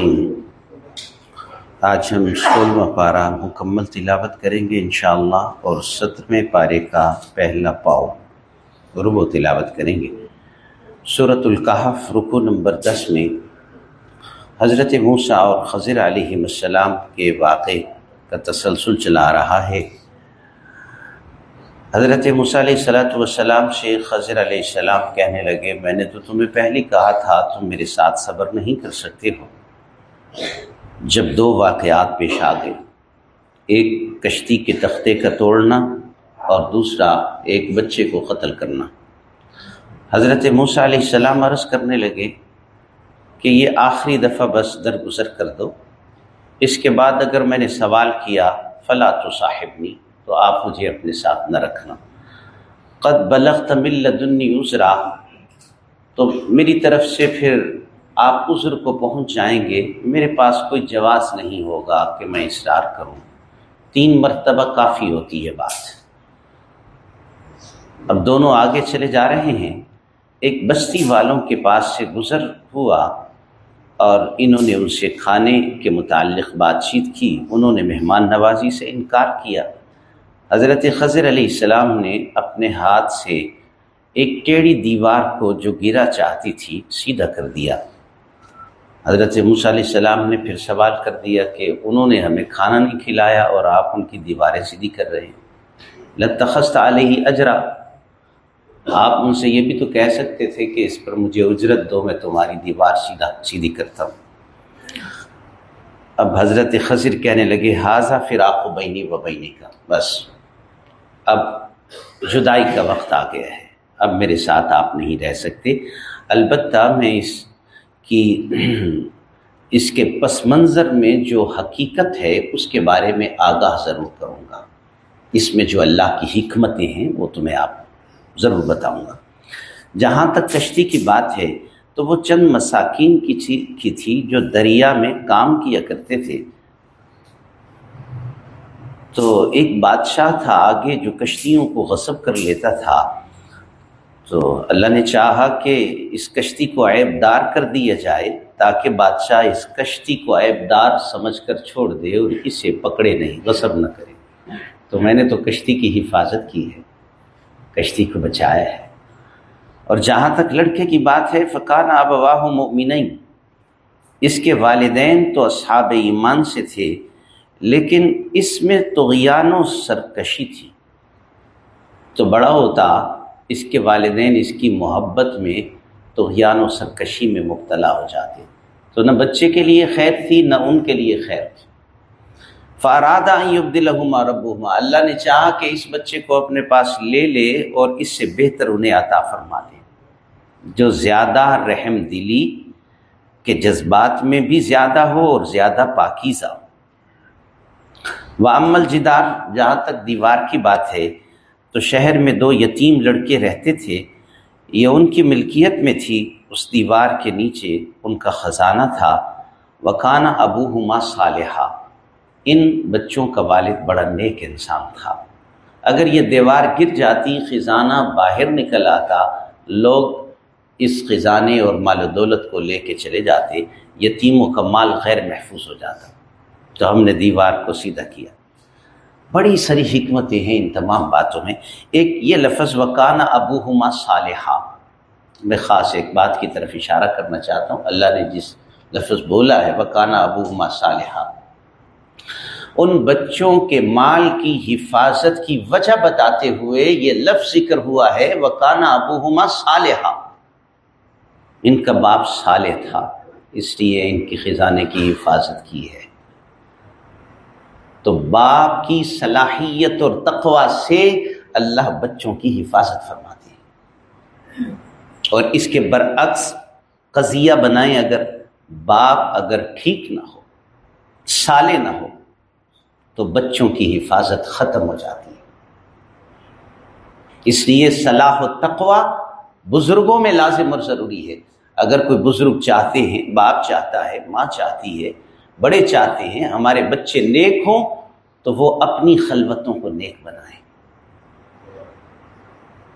الرحیم آج ہم سولہواں پارہ مکمل تلاوت کریں گے انشاءاللہ اور سترویں پارے کا پہلا پاؤ ربو تلاوت کریں گے۔ صورت القحف رکو نمبر دس میں حضرت موسیٰ اور خضر علیہ السلام کے واقع کا تسلسل چلا رہا ہے۔ حضرت موسیٰ علیہ السلاۃ والسلام سے خضر علیہ السلام کہنے لگے، میں نے تو تمہیں پہلے کہا تھا، تم میرے ساتھ صبر نہیں کر سکتے ہو۔ جب دو واقعات پیش آ گئے۔ ایک کشتی کے تختے کا توڑنا اور دوسرا ایک بچے کو قتل کرنا۔ حضرت موسیٰ علیہ السلام عرض کرنے لگے کہ یہ آخری دفعہ بس درگزر کر دو۔ اس کے بعد اگر میں نے سوال کیا، فلا تو صاحب نہیں تو آپ مجھے اپنے ساتھ نہ رکھنا۔ قد بلغ تمل لدنی ازرا تو میری طرف سے پھر آپ عذر کو پہنچ جائیں گے، میرے پاس کوئی جواز نہیں ہوگا کہ میں اصرار کروں۔ تین مرتبہ کافی ہوتی ہے بات۔ اب دونوں آگے چلے جا رہے ہیں۔ ایک بستی والوں کے پاس سے گزر ہوا اور انہوں نے ان سے کھانے کے متعلق بات چیت کی۔ انہوں نے مہمان نوازی سے انکار کیا۔ حضرت خضر علیہ السلام نے اپنے ہاتھ سے ایک ٹیڑھی دیوار کو جو گرا چاہتی تھی، سیدھا کر دیا۔ حضرت موسیٰ علیہ السلام نے پھر سوال کر دیا کہ انہوں نے ہمیں کھانا نہیں کھلایا اور آپ ان کی دیواریں سیدھی کر رہے ہیں۔ لتخست علیہ اجرا آپ ان سے یہ بھی تو کہہ سکتے تھے کہ اس پر مجھے اجرت دو، میں تمہاری دیوار سیدھا سیدھی کرتا ہوں۔ اب حضرت خضر کہنے لگے حاضہ پھر آپ کو بینی و بینی کا بس، اب جدائی کا وقت آ گیا ہے۔ اب میرے ساتھ آپ نہیں رہ سکتے۔ البتہ میں اس کی اس کے پس منظر میں جو حقیقت ہے، اس کے بارے میں آگاہ ضرور کروں گا۔ اس میں جو اللہ کی حکمتیں ہیں، وہ تمہیں آپ ضرور بتاؤں گا۔ جہاں تک کشتی کی بات ہے، تو وہ چند مساکین کی تھی جو دریا میں کام کیا کرتے تھے۔ تو ایک بادشاہ تھا آگے جو کشتیوں کو غصب کر لیتا تھا۔ تو اللہ نے چاہا کہ اس کشتی کو عیب دار کر دیا جائے تاکہ بادشاہ اس کشتی کو عیب دار سمجھ کر چھوڑ دے اور اسے پکڑے نہیں، غصب نہ کرے۔ تو میں نے تو کشتی کی حفاظت کی ہے، کشتی کو بچایا ہے۔ اور جہاں تک لڑکے کی بات ہے فقان آب واہ مومن اس کے والدین تو اصحاب ایمان سے تھے، لیکن اس میں تغیان و سرکشی تھی۔ تو بڑا ہوتا اس کے والدین اس کی محبت میں تغیان و سرکشی میں مبتلا ہو جاتے۔ تو نہ بچے کے لیے خیر تھی، نہ ان کے لیے خیر تھی۔ فارادہ عبد الحما اللہ نے چاہا کہ اس بچے کو اپنے پاس لے لے اور اس سے بہتر انہیں عطا فرما دے۔ جو زیادہ رحم دلی کے جذبات میں بھی زیادہ ہو اور زیادہ پاکیزہ ہو۔ وعمل جدار جہاں تک دیوار کی بات ہے تو شہر میں دو یتیم لڑکے رہتے تھے، یہ ان کی ملکیت میں تھی، اس دیوار کے نیچے ان کا خزانہ تھا۔ وکانہ ابو ہما صالحہ، ان بچوں کا والد بڑا نیک انسان تھا۔ اگر یہ دیوار گر جاتی، خزانہ باہر نکل آتا، لوگ اس خزانے اور مال و دولت کو لے کے چلے جاتے، یتیموں کا مال غیر محفوظ ہو جاتا۔ تو ہم نے دیوار کو سیدھا کیا۔ بڑی ساری حکمتیں ہیں ان تمام باتوں میں۔ ایک یہ لفظ وکانہ ابو ہما صالحہ میں خاص ایک بات کی طرف اشارہ کرنا چاہتا ہوں۔ اللہ نے جس لفظ بولا ہے وکانہ ابو ہما صالحہ ان بچوں کے مال کی حفاظت کی وجہ بتاتے ہوئے یہ لفظ ذکر ہوا ہے وکانہ ابو ہما صالحہ ان کا باپ صالح تھا، اس لیے ان کی خزانے کی حفاظت کی ہے۔ تو باپ کی صلاحیت اور تقوا سے اللہ بچوں کی حفاظت فرماتے ہیں۔ اور اس کے برعکس قضیہ بنائیں اگر باپ اگر ٹھیک نہ ہو، سالے نہ ہو، تو بچوں کی حفاظت ختم ہو جاتی ہے۔ اس لیے صلاح و تقوا بزرگوں میں لازم اور ضروری ہے۔ اگر کوئی بزرگ چاہتے ہیں، باپ چاہتا ہے، ماں چاہتی ہے بڑے چاہتے ہیں ہمارے بچے نیک ہوں، تو وہ اپنی خلوتوں کو نیک بنائیں۔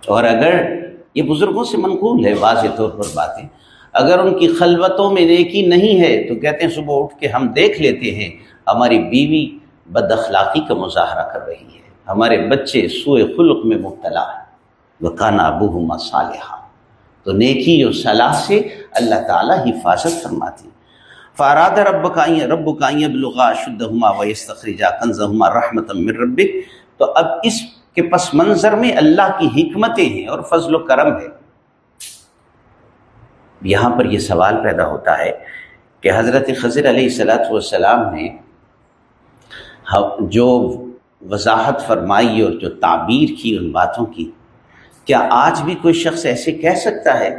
اور اگر یہ بزرگوں سے منقول ہے، واضح طور پر باتیں، اگر ان کی خلوتوں میں نیکی نہیں ہے، تو کہتے ہیں صبح اٹھ کے ہم دیکھ لیتے ہیں، ہماری بیوی بد اخلاقی کا مظاہرہ کر رہی ہے۔ ہمارے بچے سوئے خلق میں مبتلا ہے وہ کانا صالحہ تو نیکی اور صلاح سے اللہ تعالیٰ حفاظت فرماتی فاراد رب کائیں رب کائیں بلغا شدہما ویستخرجا کنزہما رحمت من ربک. تو اب اس کے پس منظر میں اللہ کی حکمتیں ہیں اور فضل و کرم ہے یہاں پر یہ سوال پیدا ہوتا ہے کہ حضرت خضر علیہ السلاۃ والسلام نے ہاں، جو وضاحت فرمائی اور جو تعبیر کی ان باتوں کی، کیا آج بھی کوئی شخص ایسے کہہ سکتا ہے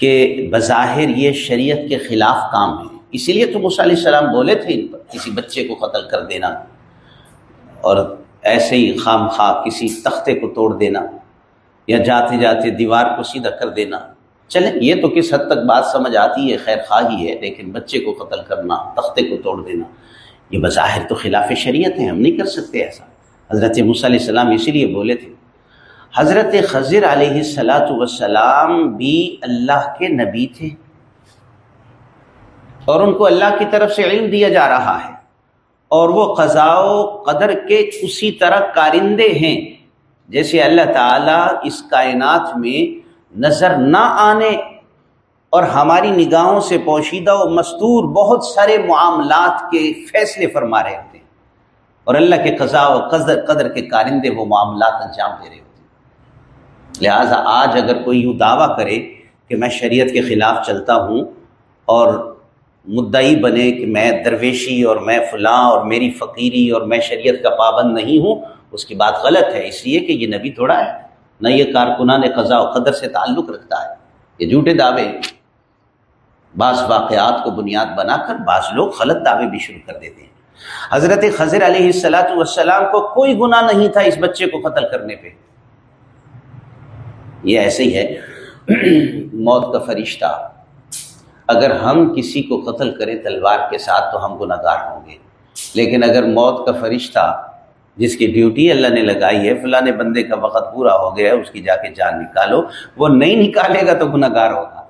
کہ بظاہر یہ شریعت کے خلاف کام ہے۔ اسی لیے تو علیہ السلام بولے تھے ان پر کسی بچے کو قتل کر دینا اور ایسے ہی خام خواہ کسی تختے کو توڑ دینا یا جاتے جاتے دیوار کو سیدھا کر دینا۔ چلیں، یہ تو کس حد تک بات سمجھ آتی ہے، خیر خواہی ہے، لیکن بچے کو قتل کرنا، تختے کو توڑ دینا، یہ بظاہر تو خلاف شریعت ہے، ہم نہیں کر سکتے ایسا۔ حضرت مصع علیہ السلام اسی لیے بولے تھے حضرت خضر علیہ السلاۃ وسلام بھی اللہ کے نبی تھے اور ان کو اللہ کی طرف سے علم دیا جا رہا ہے اور وہ قضاء و قدر کے اسی طرح کارندے ہیں جیسے اللہ تعالیٰ اس کائنات میں نظر نہ آنے اور ہماری نگاہوں سے پوشیدہ و مستور بہت سارے معاملات کے فیصلے فرما رہے ہوتے ہیں اور اللہ کے قضاء و قدر قدر کے کارندے وہ معاملات انجام دے رہے ہوتے ہیں۔ لہٰذا آج اگر کوئی یوں دعویٰ کرے کہ میں شریعت کے خلاف چلتا ہوں اور مدعی بنے کہ میں درویشی اور میں فلاں اور میری فقیری اور میں شریعت کا پابند نہیں ہوں، اس کی بات غلط ہے۔ اس لیے کہ یہ نبی تھوڑا ہے، نہ یہ کارکنان قضاء و قدر سے تعلق رکھتا ہے۔ یہ جھوٹے دعوے بعض واقعات کو بنیاد بنا کر بعض لوگ غلط دعوے بھی شروع کر دیتے ہیں۔ حضرت خضر علیہ السلاۃ والسلام کو کوئی گناہ نہیں تھا اس بچے کو قتل کرنے پہ۔ یہ ایسے ہی ہے۔ موت کا فرشتہ، اگر ہم کسی کو قتل کریں تلوار کے ساتھ تو ہم گناہ گار ہوں گے۔ لیکن اگر موت کا فرشتہ، جس کی ڈیوٹی اللہ نے لگائی ہے، فلاں بندے کا وقت پورا ہو گیا اس کی جا کے جان نکالو، وہ نہیں نکالے گا تو گناہ گار ہوگا۔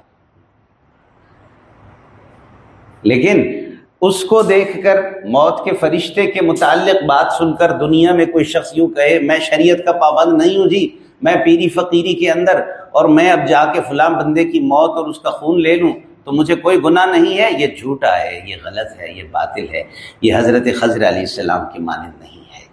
لیکن اس کو دیکھ کر موت کے فرشتے کے متعلق بات سن کر دنیا میں کوئی شخص یوں کہے، میں شریعت کا پابند نہیں ہوں جی میں پیری فقیری کے اندر اور میں اب جا کے فلاں بندے کی موت اور اس کا خون لے لوں تو مجھے کوئی گناہ نہیں ہے، یہ جھوٹا ہے، یہ غلط ہے، یہ باطل ہے، یہ حضرت خضر علیہ السلام کی مانند نہیں ہے۔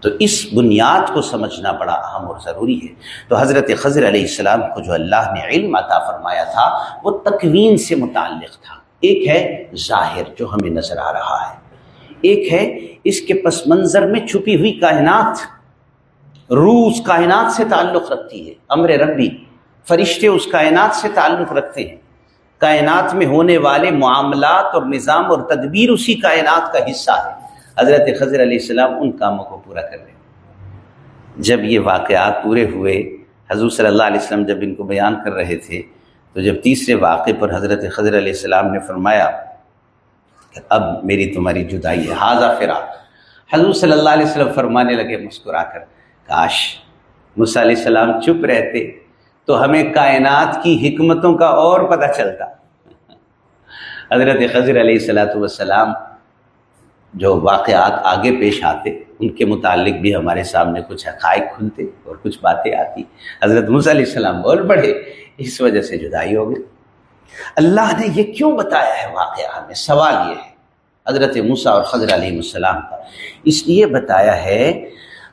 تو اس بنیاد کو سمجھنا بڑا اہم اور ضروری ہے۔ تو حضرت خضر علیہ السلام کو جو اللہ نے علم عطا فرمایا تھا، وہ تکوین سے متعلق تھا۔ ایک ہے ظاہر جو ہمیں نظر آ رہا ہے۔ ایک ہے اس کے پس منظر میں چھپی ہوئی کائنات۔ روح اس کائنات سے تعلق رکھتی ہے، امر ربی، فرشتے اس کائنات سے تعلق رکھتے ہیں۔ کائنات میں ہونے والے معاملات اور نظام اور تدبیر اسی کائنات کا حصہ ہے۔ حضرت خضر علیہ السلام ان کاموں کو پورا کر لیں جب یہ واقعات پورے ہوئے، حضور صلی اللہ علیہ وسلم جب ان کو بیان کر رہے تھے، تو جب تیسرے واقعے پر حضرت خضر علیہ السلام نے فرمایا کہ اب میری تمہاری جدائی ہے حاضہ فرا حضور صلی اللہ علیہ وسلم فرمانے لگے، مسکرا کر۔ کاش مصع علیہ السلام چپ رہتے تو ہمیں کائنات کی حکمتوں کا اور پتہ چلتا۔ حضرت خضر علیہ السلاۃ والسلام جو واقعات آگے پیش آتے، ان کے متعلق بھی ہمارے سامنے کچھ حقائق کھلتے اور کچھ باتیں آتی۔ حضرت علیہ السلام بول پڑھے اس وجہ سے جدائی ہو گئی اللہ نے یہ کیوں بتایا ہے واقعہ ہمیں سوال یہ ہے۔ حضرت موسیٰ اور خضر علیہ السلام کا اس لیے بتایا ہے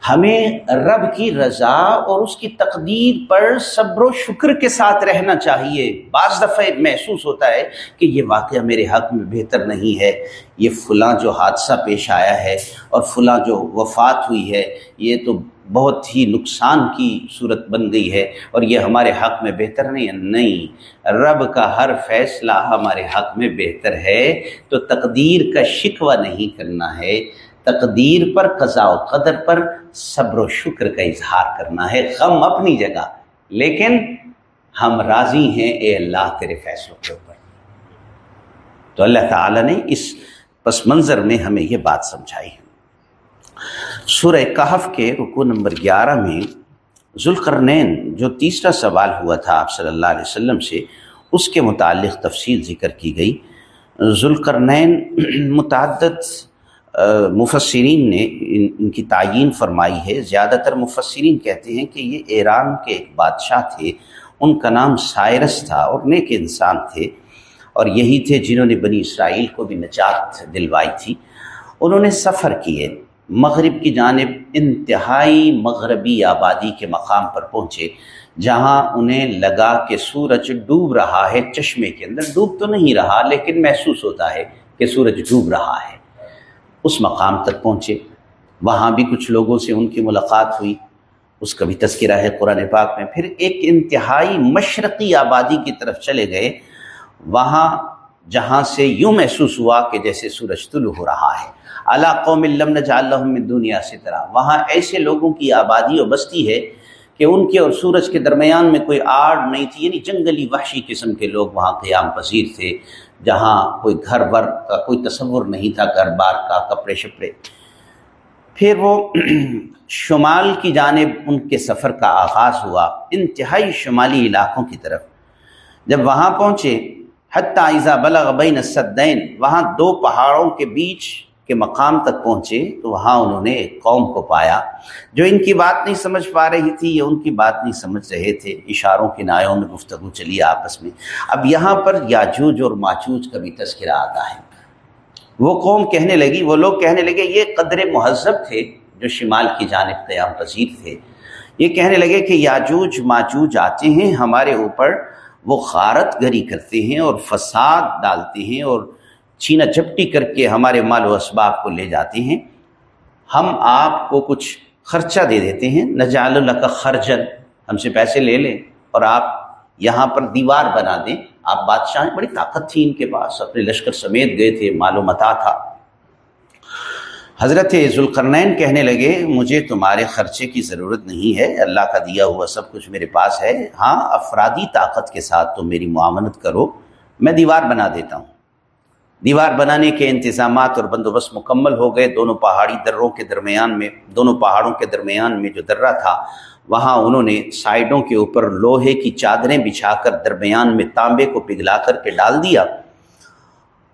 ہمیں رب کی رضا اور اس کی تقدیر پر صبر و شکر کے ساتھ رہنا چاہیے۔ بعض دفعہ محسوس ہوتا ہے کہ یہ واقعہ میرے حق میں بہتر نہیں ہے۔ یہ فلاں جو حادثہ پیش آیا ہے اور فلاں جو وفات ہوئی ہے، یہ تو بہت ہی نقصان کی صورت بن گئی ہے اور یہ ہمارے حق میں بہتر نہیں ہے۔ نہیں، رب کا ہر فیصلہ ہمارے حق میں بہتر ہے۔ تو تقدیر کا شکوہ نہیں کرنا ہے۔ تقدیر پر، قضاء و قدر پر صبر و شکر کا اظہار کرنا ہے، غم اپنی جگہ۔ لیکن ہم راضی ہیں اے اللہ تیرے فیصلوں کے اوپر۔ تو اللہ تعالیٰ نے اس پس منظر میں ہمیں یہ بات سمجھائی ہے۔ سورہ کہف کے رکو نمبر گیارہ میں ذوالقرنین، جو تیسرا سوال ہوا تھا آپ صلی اللہ علیہ وسلم سے، اس کے متعلق تفصیل ذکر کی گئی۔ ذوالقرنین متعدد مفسرین نے ان کی تعین فرمائی ہے، زیادہ تر مفسرین کہتے ہیں کہ یہ ایران کے ایک بادشاہ تھے، ان کا نام سائرس تھا اور نیک انسان تھے اور یہی تھے جنہوں نے بنی اسرائیل کو بھی نجات دلوائی تھی۔ انہوں نے سفر کیے، مغرب کی جانب انتہائی مغربی آبادی کے مقام پر پہنچے، جہاں انہیں لگا کہ سورج ڈوب رہا ہے، چشمے کے اندر ڈوب تو نہیں رہا، لیکن محسوس ہوتا ہے کہ سورج ڈوب رہا ہے۔ اس مقام تک پہنچے۔ وہاں بھی کچھ لوگوں سے ان کی ملاقات ہوئی۔ اس کا بھی تذکرہ ہے قرآن پاک میں۔ پھر ایک انتہائی مشرقی آبادی کی طرف چلے گئے۔ وہاں جہاں سے یوں محسوس ہوا کہ جیسے سورج طلوع ہو رہا ہے۔ اللہ قوم علم من دنیا سے طرح وہاں ایسے لوگوں کی آبادی و بستی ہے کہ ان کے اور سورج کے درمیان میں کوئی آڑ نہیں تھی۔ یعنی جنگلی وحشی قسم کے لوگ وہاں قیام پذیر تھے۔ جہاں کوئی گھر بر کا کوئی تصور نہیں تھا، گھر بار کا، کپڑے شپڑے۔ پھر وہ شمال کی جانب ان کے سفر کا آغاز ہوا، انتہائی شمالی علاقوں کی طرف۔ جب وہاں پہنچے، حتیٰ عیزہ بلغ بین السدین وہاں دو پہاڑوں کے بیچ کے مقام تک پہنچے تو وہاں انہوں نے ایک قوم کو پایا جو ان کی بات نہیں سمجھ پا رہی تھی یا ان کی بات نہیں سمجھ رہے تھے۔ اشاروں کی نایوں میں گفتگو چلی آپس میں۔ اب یہاں پر یاجوج اور ماچوج کا بھی تذکرہ آتا ہے۔ وہ قوم کہنے لگی، وہ لوگ کہنے لگے، یہ قدر مہذب تھے جو شمال کی جانب قیام پذیر تھے۔ یہ کہنے لگے کہ یاجوج ماچوج آتے ہیں، ہمارے اوپر وہ غارت گری کرتے ہیں اور فساد ڈالتے ہیں اور چھینا چپٹی کر کے ہمارے مال و اسباب کو لے جاتے ہیں۔ ہم آپ کو کچھ خرچہ دے دیتے ہیں۔ نجال اللہ کا خرجن۔ ہم سے پیسے لے لیں اور آپ یہاں پر دیوار بنا دیں۔ آپ بادشاہ بڑی طاقت تھی ان کے پاس۔ اپنے لشکر سمیت گئے تھے، مال و متا تھا۔ حضرت ذوالقرنین کہنے لگے، مجھے تمہارے خرچے کی ضرورت نہیں ہے۔ اللہ کا دیا ہوا سب کچھ میرے پاس ہے۔ ہاں افرادی طاقت کے ساتھ تم میری معاونت کرو۔ میں دیوار بنا دیتا ہوں۔ دیوار بنانے کے انتظامات اور بندوبست مکمل ہو گئے۔ دونوں پہاڑی دروں کے درمیان میں، دونوں پہاڑوں کے درمیان میں جو درہ تھا، وہاں انہوں نے سائڈوں کے اوپر لوہے کی چادریں بچھا کر درمیان میں تانبے کو پگھلا کر کے ڈال دیا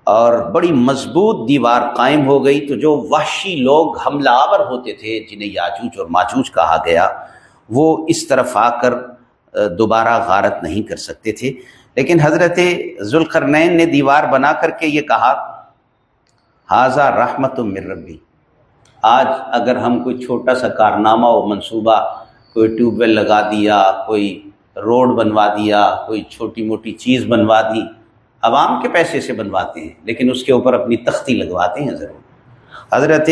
اور بڑی مضبوط دیوار قائم ہو گئی۔ تو جو وحشی لوگ حملہ آور ہوتے تھے، جنہیں یاجوج اور ماجوج کہا گیا، وہ اس طرف آ کر دوبارہ غارت نہیں کر سکتے تھے۔ لیکن حضرت ذوالقرنین نے دیوار بنا کر کے یہ کہا حاضہ رحمت من ربی. آج اگر ہم کوئی چھوٹا سا کارنامہ و منصوبہ، کوئی ٹیوب ویل لگا دیا، کوئی روڈ بنوا دیا، کوئی چھوٹی موٹی چیز بنوا دی، عوام کے پیسے سے بنواتے ہیں، لیکن اس کے اوپر اپنی تختی لگواتے ہیں ضرور۔ حضرت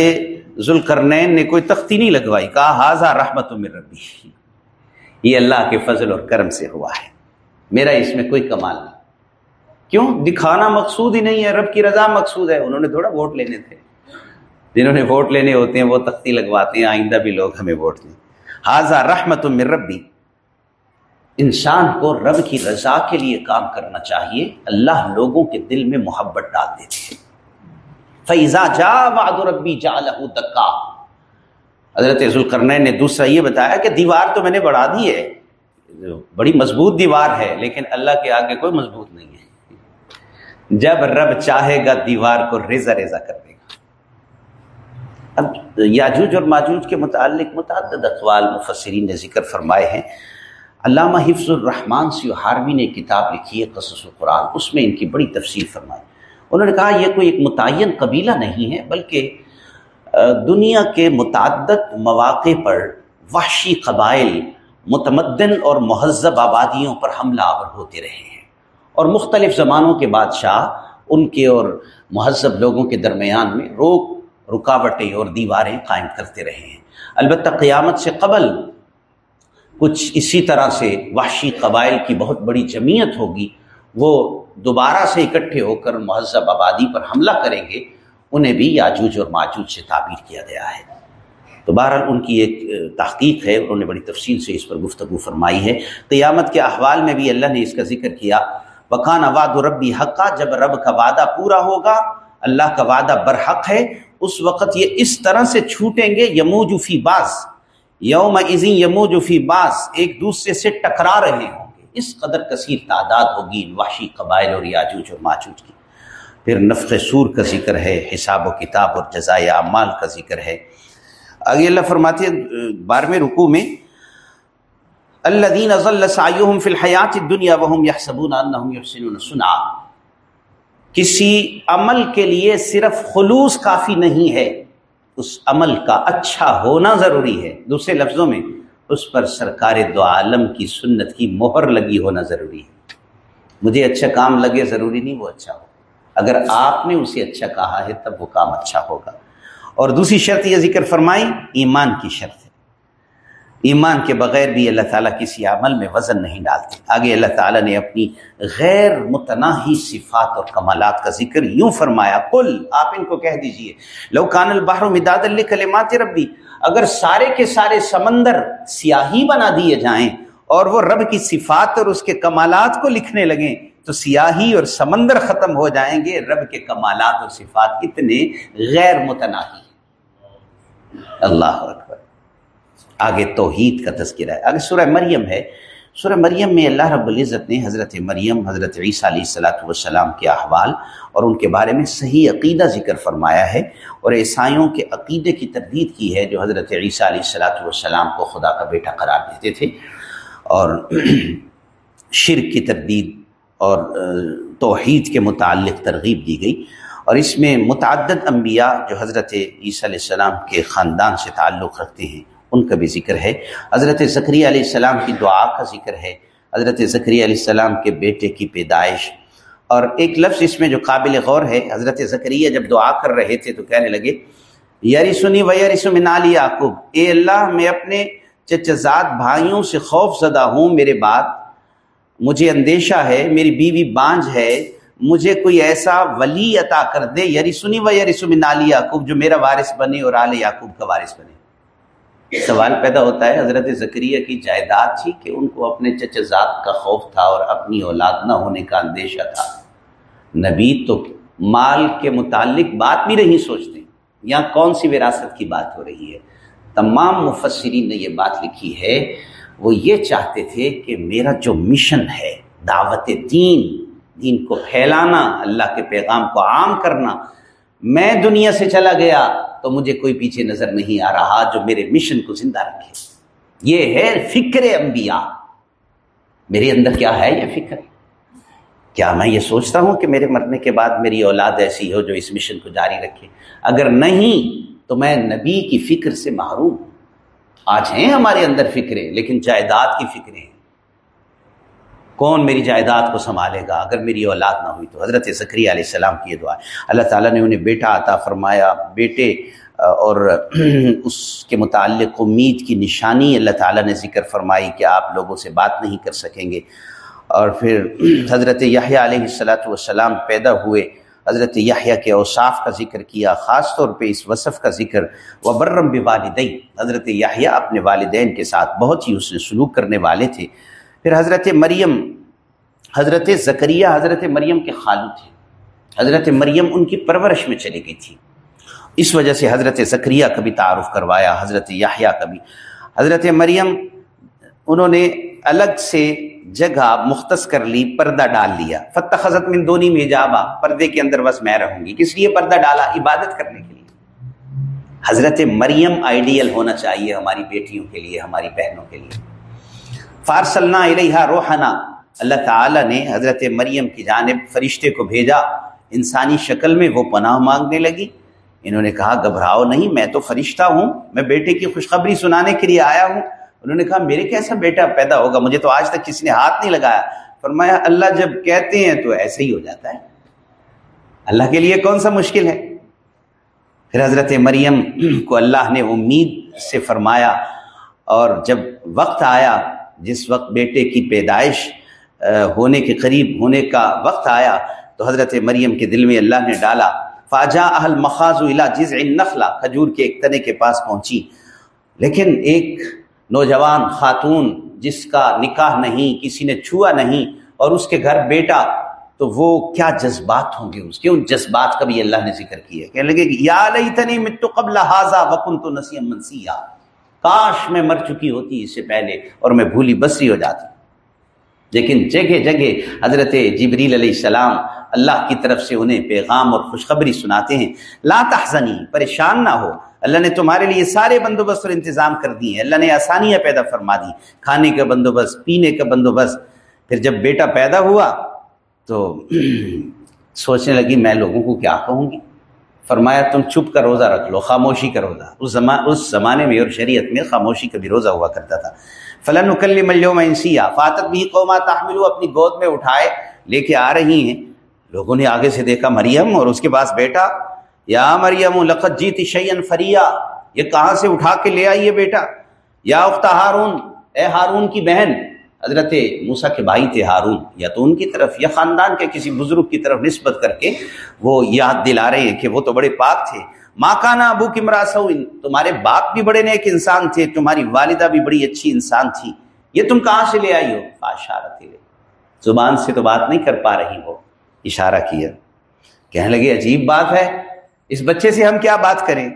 ذوالقرنین نے کوئی تختی نہیں لگوائی، کہا حاضہ رحمت من ربی. یہ اللہ کے فضل اور کرم سے ہوا ہے۔ میرا اس میں کوئی کمال نہیں۔ کیوں؟ دکھانا مقصود ہی نہیں ہے، رب کی رضا مقصود ہے۔ انہوں نے تھوڑا ووٹ لینے تھے۔ جنہوں نے ووٹ لینے ہوتے ہیں، وہ تختی لگواتے ہیں، آئندہ بھی لوگ ہمیں ووٹ دیں۔ حاضہ رحمت من ربی۔ انسان کو رب کی رضا کے لیے کام کرنا چاہیے، اللہ لوگوں کے دل میں محبت ڈال دیتے فیضا جا واد ربی جا لہو دکا حضرت ذوالقرنین نے دوسرا یہ بتایا کہ دیوار تو میں نے بڑھا دی ہے۔ بڑی مضبوط دیوار ہے، لیکن اللہ کے آگے کوئی مضبوط نہیں ہے۔ جب رب چاہے گا، دیوار کو ریزا ریزا کر دے گا۔ اب یاجوج اور ماجوج کے متعلق متعدد اقوال مفسرین نے ذکر فرمائے ہیں۔ علامہ حفظ الرحمان سی ہاروی نے کتاب لکھی ہے، قصص القرآن، اس میں ان کی بڑی تفصیل فرمائی۔ انہوں نے کہا، یہ کوئی ایک متعین قبیلہ نہیں ہے، بلکہ دنیا کے متعدد مواقع پر وحشی قبائل متمدن اور مہذب آبادیوں پر حملہ آور ہوتے رہے ہیں۔ اور مختلف زمانوں کے بادشاہ ان کے اور مہذب لوگوں کے درمیان میں روک رکاوٹیں اور دیواریں قائم کرتے رہے ہیں۔ البتہ قیامت سے قبل کچھ اسی طرح سے وحشی قبائل کی بہت بڑی جمعیت ہوگی، وہ دوبارہ سے اکٹھے ہو کر مہذب آبادی پر حملہ کریں گے، انہیں بھی یاجوج اور ماجوج سے تعبیر کیا گیا ہے۔ تو بہرحال ان کی ایک تحقیق ہے، انہوں نے بڑی تفصیل سے اس پر گفتگو فرمائی ہے۔ قیامت کے احوال میں بھی اللہ نے اس کا ذکر کیا۔ بقان واد و ربی حقہ جب رب کا وعدہ پورا ہوگا، اللہ کا وعدہ برحق ہے، اس وقت یہ اس طرح سے چھوٹیں گے یمو جفی باز۔ یوم عزی یمو جفی باز، ایک دوسرے سے ٹکرا رہے ہوں گے۔ اس قدر کثیر تعداد ہوگی، وحشی قبائل اور یاجوج اور ماجوج کی۔ پھر نفق سور کا ذکر ہے، حساب و کتاب اور جزائے اعمال کا ذکر ہے۔ آگے اللہ فرماتے ہیں، بارہویں رکوع میں اللہ دین اضل فی الحیات دنیا وہم یحسبون انہم یحسنون سنا کسی عمل کے لیے صرف خلوص کافی نہیں ہے، اس عمل کا اچھا ہونا ضروری ہے۔ دوسرے لفظوں میں، اس پر سرکار دو عالم کی سنت کی مہر لگی ہونا ضروری ہے۔ مجھے اچھا کام لگے، ضروری نہیں، وہ اچھا ہو۔ اگر آپ نے اسے اچھا کہا ہے، تب وہ کام اچھا ہوگا۔ اور دوسری شرط یہ ذکر فرمائی، ایمان کی شرط ہے۔ ایمان کے بغیر بھی اللہ تعالیٰ کسی عمل میں وزن نہیں ڈالتے۔ آگے اللہ تعالیٰ نے اپنی غیر متناہی صفات اور کمالات کا ذکر یوں فرمایا کل آپ ان کو کہہ دیجیے، لو کان البحر مداد کلمات ربی، اگر سارے کے سارے سمندر سیاہی بنا دیے جائیں اور وہ رب کی صفات اور اس کے کمالات کو لکھنے لگیں تو سیاہی اور سمندر ختم ہو جائیں گے، رب کے کمالات اور صفات کتنے غیر متناہی اللہ اکبر۔ آگے توحید کا تذکرہ ہے۔ آگے سورہ مریم ہے۔ سورہ مریم میں اللہ رب العزت نے حضرت مریم، حضرت عیسیٰ علیہ السلاۃ والسلام کے احوال اور ان کے بارے میں صحیح عقیدہ ذکر فرمایا ہے اور عیسائیوں کے عقیدے کی تردید کی ہے جو حضرت عیسیٰ علیہ السلاۃ والسلام کو خدا کا بیٹا قرار دیتے تھے۔ اور شرک کی تردید اور توحید کے متعلق ترغیب دی گئی۔ اور اس میں متعدد انبیاء جو حضرت عیسیٰ علیہ السلام کے خاندان سے تعلق رکھتے ہیں، ان کا بھی ذکر ہے۔ حضرت ذکری علیہ السلام کی دعا کا ذکر ہے، حضرت ذکری علیہ السلام کے بیٹے کی پیدائش۔ اور ایک لفظ اس میں جو قابل غور ہے، حضرت ذکریہ جب دعا کر رہے تھے تو کہنے لگے یری سنی و یری سمن علی یعقوب، اے اللہ میں اپنے چچزاد بھائیوں سے خوف زدہ ہوں، میرے بعد مجھے اندیشہ ہے، میری بیوی بانج ہے، مجھے کوئی ایسا ولی عطا کر دے، یری سنی و یری سمن علی یعقوب، جو میرا وارث بنے اور آل یعقوب کا وارث بنے۔ سوال پیدا ہوتا ہے، حضرت ذکریہ کی جائیداد تھی کہ ان کو اپنے چچزاد کا خوف تھا اور اپنی اولاد نہ ہونے کا اندیشہ تھا۔ نبی تو مال کے متعلق بات بھی نہیں سوچتے۔ یہاں کون سی وراثت کی بات ہو رہی ہے؟ تمام مفسرین نے یہ بات لکھی ہے وہ یہ چاہتے تھے کہ میرا جو مشن ہے، دعوت دین دین کو پھیلانا، اللہ کے پیغام کو عام کرنا، میں دنیا سے چلا گیا تو مجھے کوئی پیچھے نظر نہیں آ رہا جو میرے مشن کو زندہ رکھے۔ یہ ہے فکر انبیاء۔ میرے اندر کیا ہے یہ فکر؟ کیا میں یہ سوچتا ہوں کہ میرے مرنے کے بعد میری اولاد ایسی ہو جو اس مشن کو جاری رکھے؟ اگر نہیں تو میں نبی کی فکر سے محروم۔ آج ہیں ہمارے اندر فکریں، لیکن جائیداد کی فکریں کون میری جائیداد کو سنبھالے گا؟ اگر میری اولاد نہ ہوئی تو۔ حضرت ذکری علیہ السلام کی یہ دعا اللہ تعالیٰ نے انہیں بیٹا عطا فرمایا۔ بیٹے، اور اس کے متعلق امید کی نشانی اللہ تعالیٰ نے ذکر فرمائی کہ آپ لوگوں سے بات نہیں کر سکیں گے۔ اور پھر حضرت یحییٰ علیہ السلاۃ والسلام پیدا ہوئے۔ حضرت یحییٰ کے اوصاف کا ذکر کیا، خاص طور پہ اس وصف کا ذکر و برم والدین حضرت یحییٰ اپنے والدین کے ساتھ بہت ہی اس نے سلوک کرنے والے تھے۔ پھر حضرت مریم، حضرت زکریہ، حضرت مریم کے خالو تھے۔ حضرت مریم ان کی پرورش میں چلی گئی تھی۔ اس وجہ سے حضرت زکریہ کبھی تعارف کروایا، حضرت یحییٰ کبھی حضرت مریم، انہوں نے الگ سے جگہ مختص کر لی، پردہ ڈال لیا۔ فتح حضرت من دونی میں جابا پردے کے اندر بس میں رہوں گی۔ کس لیے پردہ ڈالا؟ عبادت کرنے کے لیے۔ حضرت مریم آئیڈیل ہونا چاہیے ہماری بیٹیوں کے لیے، ہماری بہنوں کے لیے۔ فارسلنا علیہ روحنا۔ اللہ تعالیٰ نے حضرت مریم کی جانب فرشتے کو بھیجا۔ انسانی شکل میں وہ پناہ مانگنے لگی۔ انہوں نے کہا، گھبراؤ نہیں، میں تو فرشتہ ہوں۔ میں بیٹے کی خوشخبری سنانے کے لیے آیا ہوں۔ انہوں نے کہا، میرے کیسا بیٹا پیدا ہوگا؟ مجھے تو آج تک کسی نے ہاتھ نہیں لگایا. فرمایا، اللہ جب کہتے ہیں تو ایسے ہی ہو جاتا ہے۔ اللہ کے لیے کون سا مشکل ہے؟ پھر حضرت مریم کو اللہ نے امید سے فرمایا، اور جب وقت آیا، جس وقت بیٹے کی پیدائش ہونے کے قریب ہونے کا وقت آیا، تو حضرت مریم کے دل میں اللہ نے ڈالا، فاجا اہل مخاض جز نخلا کھجور کے ایک تنے کے پاس پہنچی، لیکن ایک نوجوان خاتون جس کا نکاح نہیں، کسی نے چھوا نہیں اور اس کے گھر بیٹا، تو وہ کیا جذبات ہوں گے اس کے؟ ان جذبات کا بھی اللہ نے ذکر کیا کہنے لگے یا لیتنی مت قبل حاضا وکنت نسیم منسیہ کاش میں مر چکی ہوتی اس سے پہلے اور میں بھولی بسری ہو جاتی۔ لیکن جگہ جگہ حضرت جبریل علیہ السلام اللہ کی طرف سے انہیں پیغام اور خوشخبری سناتے ہیں۔ لا تحزنی، پریشان نہ ہو۔ اللہ نے تمہارے لیے سارے بندوبست اور انتظام کر دیے ہیں۔ اللہ نے آسانیاں پیدا فرما دی، کھانے کا بندوبست، پینے کا بندوبست۔ پھر جب بیٹا پیدا ہوا تو سوچنے لگی، میں لوگوں کو کیا کہوں گی؟ فرمایا، تم چپ کا روزہ رکھ لو، خاموشی کا روزہ۔ اس زمان اس زمانے میں اور شریعت میں خاموشی کا بھی روزہ ہوا کرتا تھا۔ فلاں نکلی ملیو میں انسیا فاتت بھی قوما تحمل اپنی گود میں اٹھائے، لے کے آ رہی ہیں۔ لوگوں نے آگے سے دیکھا مریم اور اس کے پاس بیٹا۔ یا مریم لقت جیت شعین فریا یہ کہاں سے اٹھا کے لے آئیے بیٹا؟ یا اختہ ہارون، اے ہارون کی بہن، حضرت موسا کے بھائی تھے ہارون، یا تو ان کی طرف، یا خاندان کے کسی بزرگ کی طرف نسبت کر کے وہ یاد دلا رہے ہیں کہ وہ تو بڑے پاک تھے۔ ماں کا نا ابو کمرا سو تمہارے باپ بھی بڑے نیک انسان تھے، تمہاری والدہ بھی بڑی اچھی انسان تھی۔ یہ تم کہاں سے لے آئی ہو؟ اشارت زبان سے تو بات نہیں کر پا رہی ہو، اشارہ کیا۔ کہنے لگے، عجیب بات ہے۔ اس بچے سے ہم کیا بات کریں؟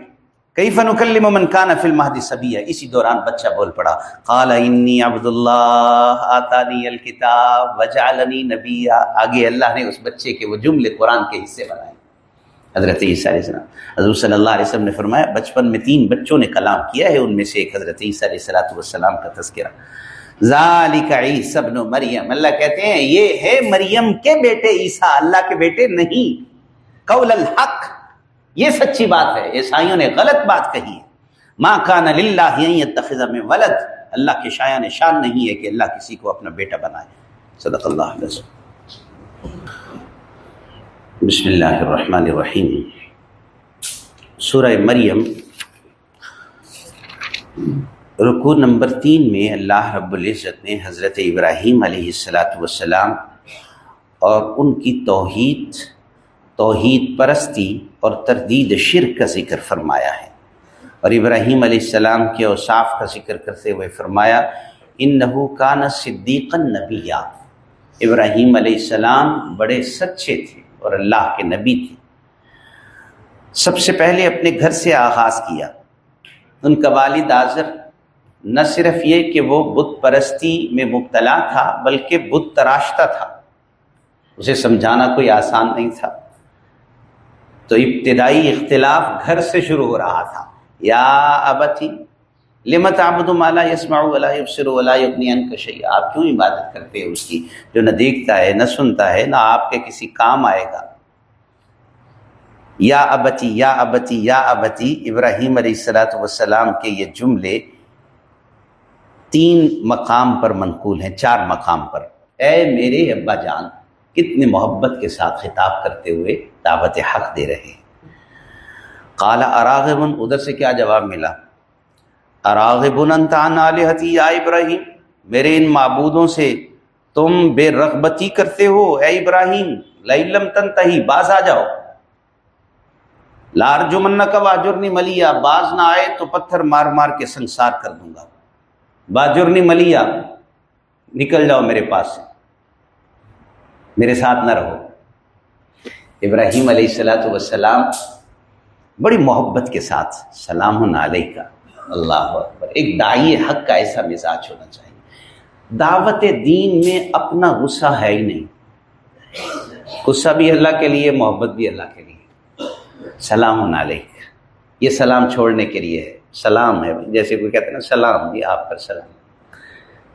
کئی فن من کان فل مہدی سبی اسی دوران بچہ بول پڑا، قال انی عبد اللہ آتانی الکتاب وجعلنی نبی آگے اللہ نے اس بچے کے وہ جملے قرآن کے حصے بنائے۔ حضرت عیسیٰ علیہ السلام حضرت صلی اللہ علیہ وسلم نے فرمایا، بچپن میں تین بچوں نے کلام کیا ہے، ان میں سے ایک حضرت عیسیٰ علیہ السلاۃ والسلام کا تذکرہ۔ ذالک عیسی ابن مریم۔ اللہ کہتے ہیں، یہ ہے مریم کے بیٹے عیسیٰ، اللہ کے بیٹے نہیں۔ قول الحق یہ سچی بات ہے، عیسائیوں نے غلط بات کہی ہے۔ ماں کان للہ یتخذ ولد۔ اللہ کے شایان شان نہیں ہے کہ اللہ کسی کو اپنا بیٹا بنائے۔ صدق اللہ علیہ بسم اللہ الرحمن الرحیم۔ سورہ مریم۔ رکو نمبر تین میں اللہ رب العزت نے حضرت ابراہیم علیہ السلاۃ والسلام اور ان کی توحید توحید پرستی اور تردید شرک کا ذکر فرمایا ہے۔ اور ابراہیم علیہ السلام کے اوصاف کا ذکر کرتے ہوئے فرمایا ان نحو کا نہ صدیق نبیا۔ ابراہیم علیہ السلام بڑے سچے تھے اور اللہ کے نبی تھے۔ سب سے پہلے اپنے گھر سے آغاز کیا۔ ان کا والد آذر نہ صرف یہ کہ وہ بت پرستی میں مبتلا تھا، بلکہ بت تراشتا تھا۔ اسے سمجھانا کوئی آسان نہیں تھا۔ تو ابتدائی اختلاف گھر سے شروع ہو رہا تھا۔ یا ابتی لمت آبد مالا یسما کا شہی آپ کیوں عبادت کرتے ہیں اس کی؟ جو نہ دیکھتا ہے، نہ سنتا ہے، نہ آپ کے کسی کام آئے گا۔ یا ابتی یا ابتی یا ابتی، ابراہیم علیہ السلاۃ وسلام کے یہ جملے تین مقام پر منقول ہیں، چار مقام پر۔ اے میرے ابا جان کتنے محبت کے ساتھ خطاب کرتے ہوئے دعوت حق دے رہے ہیں۔ کالا اراغبن، ادھر سے کیا جواب ملا؟ اراغبن انتان علیہتی یا ابراہیم، میرے ان معبودوں سے تم بے رغبتی کرتے ہو، اے ابراہیم لم تنتہی، باز آ جاؤ۔ لار جو من کا واجرنی ملیا، باز نہ آئے تو پتھر مار مار کے سنسار کر دوں گا۔ باجرنی ملیا، نکل جاؤ میرے پاس سے۔ میرے ساتھ نہ رہو۔ ابراہیم علیہ السلاۃ وسلام بڑی محبت کے ساتھ سلام علیہ کا اللہ اکبر۔ ایک دائی حق کا ایسا مزاج ہونا چاہیے۔ دعوت دین میں اپنا غصہ ہے ہی نہیں۔ غصہ بھی اللہ کے لیے، محبت بھی اللہ کے لیے۔ سلام علیہ یہ سلام چھوڑنے کے لیے ہے۔ سلام ہے۔ جیسے کوئی کہتے ہیں نا، سلام جی آپ پر سلام۔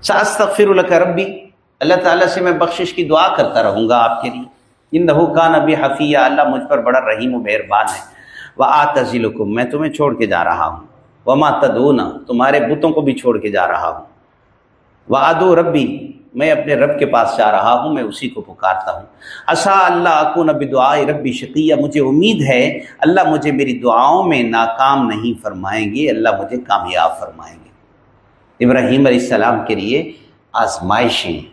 ساس تغفر ربی۔ اللہ تعالیٰ سے میں بخشش کی دعا کرتا رہوں گا آپ کے لیے۔ ان دہو کا نبی حفیہ، اللہ مجھ پر بڑا رحیم و مہربان ہے۔ وہ آتزل میں تمہیں چھوڑ کے جا رہا ہوں۔ وہ ماتدونا تمہارے بتوں کو بھی چھوڑ کے جا رہا ہوں۔ وہ آدو ربی میں اپنے رب کے پاس جا رہا ہوں، میں اسی کو پکارتا ہوں۔ اصا اللہ اکو نبی دعائے ربی شقیہ مجھے امید ہے، اللہ مجھے میری دعاؤں میں ناکام نہیں فرمائیں گے، اللہ مجھے کامیاب فرمائیں گے۔ ابراہیم علیہ السلام کے لیے آزمائشیں۔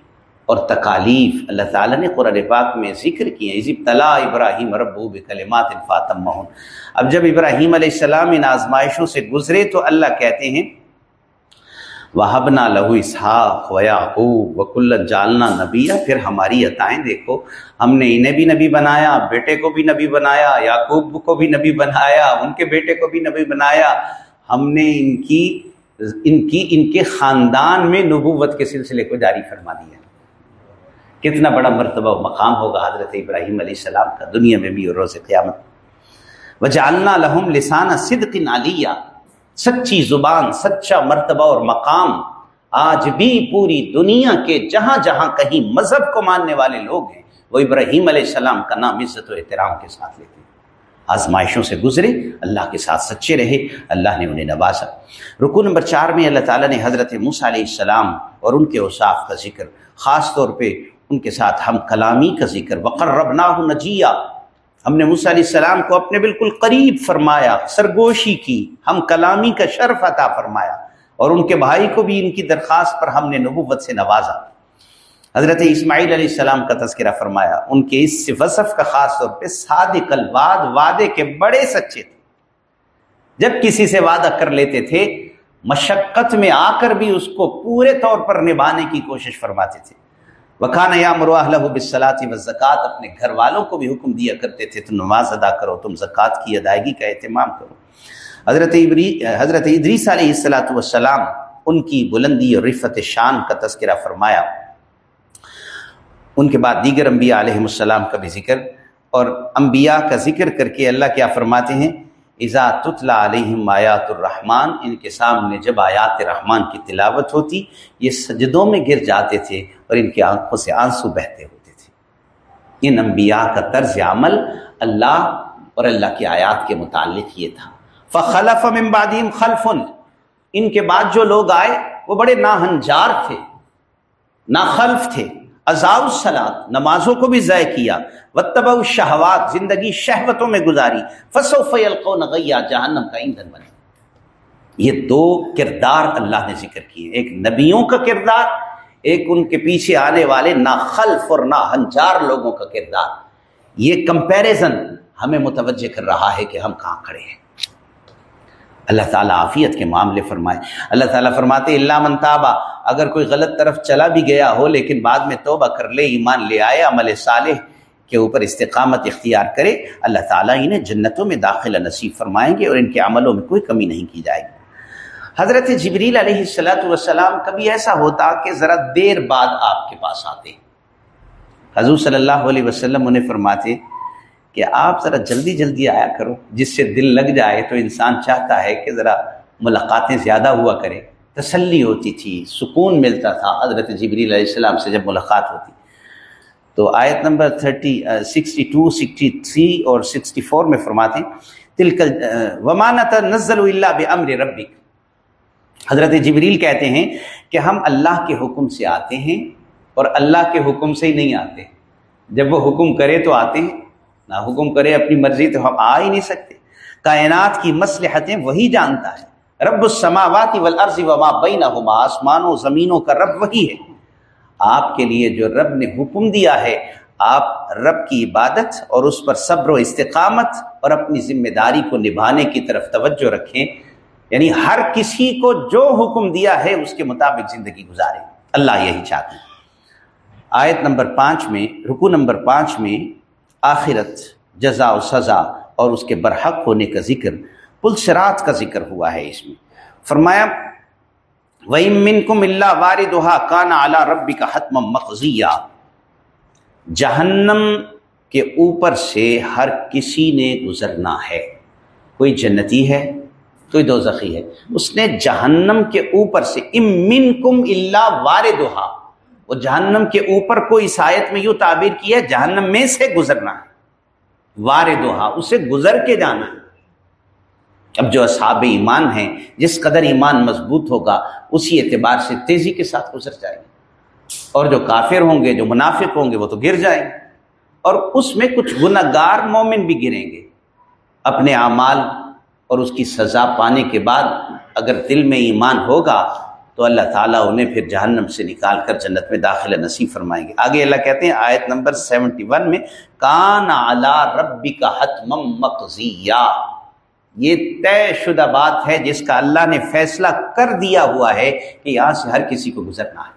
اور تکالیف اللہ تعالیٰ نے قرآن پاک میں ذکر کیے عزب طلاء ابراہیم ربو بکلمات الفاطم مہن اب جب ابراہیم علیہ السلام ان آزمائشوں سے گزرے تو اللہ کہتے ہیں وہبنا لہو اسحاق و یعقوب و جالنا نبیہ پھر ہماری عطائیں دیکھو۔ ہم نے انہیں بھی نبی بنایا، بیٹے کو بھی نبی بنایا، یعقوب کو بھی نبی بنایا، ان کے بیٹے کو بھی نبی بنایا۔ ہم نے ان کی ان کی، ان کے خاندان میں نبوت کے سلسلے کو جاری فرما دیا۔ کتنا بڑا مرتبہ و مقام ہوگا حضرت ابراہیم علیہ السلام کا دنیا میں بھی اور روز قیامت۔ وجعلنا لہم لسان صدق علیہ سچی زبان، سچا مرتبہ اور مقام۔ آج بھی پوری دنیا کے جہاں جہاں کہیں مذہب کو ماننے والے لوگ ہیں، وہ ابراہیم علیہ السلام کا نام عزت و احترام کے ساتھ لیتے ہیں۔ آزمائشوں سے گزرے، اللہ کے ساتھ سچے رہے، اللہ نے انہیں نوازا۔ رکو نمبر چار میں اللہ تعالیٰ نے حضرت موسیٰ علیہ السلام اور ان کے اوصاف کا ذکر، خاص طور پہ ان کے ساتھ ہم کلامی کا ذکر وقر ربنا نجیہ ہم نے موسیٰ علیہ السلام کو اپنے بالکل قریب فرمایا، سرگوشی کی، ہم کلامی کا شرف عطا فرمایا۔ اور ان کے بھائی کو بھی ان کی درخواست پر ہم نے نبوت سے نوازا۔ حضرت اسماعیل علیہ السلام کا تذکرہ فرمایا، ان کے اس وصف کا خاص طور پہ صادق الواد وعدے کے بڑے سچے تھے۔ جب کسی سے وعدہ کر لیتے تھے، مشقت میں آ کر بھی اس کو پورے طور پر نبھانے کی کوشش فرماتے تھے۔ وکھان یا مروح بسلاتی و زکوٰۃ اپنے گھر والوں کو بھی حکم دیا کرتے تھے تم نماز ادا کرو، تم زکوٰۃ کی ادائیگی کا اہتمام کرو۔ حضرت عبری حضرت ادریس علیہ السلاۃ والسلام ان کی بلندی اور رفت شان کا تذکرہ فرمایا۔ ان کے بعد دیگر انبیاء علیہ السلام کا بھی ذکر اور انبیاء کا ذکر کر کے اللہ کیا فرماتے ہیں؟ ایزا تطلا علیہم آیات الرحمن، ان کے سامنے جب آیات رحمان کی تلاوت ہوتی، یہ سجدوں میں گر جاتے تھے اور ان کی آنکھوں سے آنسو بہتے ہوتے تھے۔ ان انبیاء کا طرز عمل اللہ اور اللہ کی آیات کے متعلق یہ تھا۔ فخلف من بعدیم خلف۔ ان کے بعد جو لوگ آئے، وہ بڑے ناہنجار تھے، ناخلف تھے۔ ازاؤ السلاد نمازوں کو بھی ضائع کیا وطب شہوات زندگی شہوتوں میں گزاری فسو فیلقو نغیا جہنم کا ایندھن بنے۔ یہ دو کردار اللہ نے ذکر کیے۔ ایک نبیوں کا کردار، ایک ان کے پیچھے آنے والے نہ خلف اور نہ ہنجار لوگوں کا کردار۔ یہ کمپیریزن ہمیں متوجہ کر رہا ہے کہ ہم کہاں کھڑے ہیں۔ اللہ تعالیٰ عافیت کے معاملے فرمائے۔ اللہ تعالیٰ فرماتے اللہ منتابہ اگر کوئی غلط طرف چلا بھی گیا ہو، لیکن بعد میں توبہ کر لے، ایمان لے آئے، عمل صالح کے اوپر استقامت اختیار کرے، اللہ تعالیٰ انہیں جنتوں میں داخلہ نصیب فرمائیں گے اور ان کے عملوں میں کوئی کمی نہیں کی جائے گی۔ حضرت جبریل علیہ السلاۃ والسلام، کبھی ایسا ہوتا کہ ذرا دیر بعد آپ کے پاس آتے۔ حضور صلی اللہ علیہ وسلم انہیں فرماتے کہ آپ ذرا جلدی جلدی آیا کرو، جس سے دل لگ جائے تو انسان چاہتا ہے کہ ذرا ملاقاتیں زیادہ ہوا کرے۔ تسلی ہوتی تھی، سکون ملتا تھا۔ حضرت جبری علیہ السلام سے جب ملاقات ہوتی۔ تو آیت number thirty sixty two, sixty three اور سکسٹی فور میں فرماتے تلکل ومانت نزل اللہ بمر ربی حضرت جبریل کہتے ہیں کہ ہم اللہ کے حکم سے آتے ہیں اور اللہ کے حکم سے ہی نہیں آتے۔ جب وہ حکم کرے تو آتے ہیں۔ نہ حکم کرے، اپنی مرضی تو ہم آ ہی نہیں سکتے۔ کائنات کی مسلحتیں وہی جانتا ہے۔ رب السماوات والارض وما بینہما آسمان و زمینوں کا رب وہی ہے۔ آپ کے لیے جو رب نے حکم دیا ہے، آپ رب کی عبادت اور اس پر صبر و استقامت اور اپنی ذمہ داری کو نبھانے کی طرف توجہ رکھیں۔ یعنی ہر کسی کو جو حکم دیا ہے، اس کے مطابق زندگی گزارے اللہ یہی چاہتے ہیں آیت نمبر پانچ میں رکو نمبر پانچ میں آخرت جزا و سزا اور اس کے برحق ہونے کا ذکر، پلسرات کا ذکر ہوا ہے اس میں۔ فرمایا، وَإِن مِّنكُمْ إِلَّا وَارِدُهَا كَانَ عَلَى رَبِّكَ حَتْمًا مَقْضِيًّا۔ جہنم کے اوپر سے ہر کسی نے گزرنا ہے۔ کوئی جنتی ہے، کوئی دوزخی ہے۔ اس نے جہنم کے اوپر سے ام منکم الا واردہا وہ جہنم کے اوپر کوئی سایت میں یوں تعبیر کی ہے، جہنم میں سے گزرنا ہے۔ واردہا اسے گزر کے جانا ہے۔ اب جو اصحاب ایمان ہیں، جس قدر ایمان مضبوط ہوگا، اسی اعتبار سے تیزی کے ساتھ گزر جائیں گے۔ اور جو کافر ہوں گے، جو منافق ہوں گے، وہ تو گر جائیں گے۔ اور اس میں کچھ گناہ گار مومن بھی گریں گے۔ اپنے اعمال اور اس کی سزا پانے کے بعد اگر دل میں ایمان ہوگا تو اللہ تعالیٰ انہیں پھر جہنم سے نکال کر جنت میں داخلہ نصیب فرمائیں گے آگے اللہ کہتے ہیں، آیت نمبر سیونٹی ون میں، کان اعلیٰ ربی کا حتم مقضیہ۔ یہ طے شدہ بات ہے جس کا اللہ نے فیصلہ کر دیا ہوا ہے کہ یہاں سے ہر کسی کو گزرنا ہے۔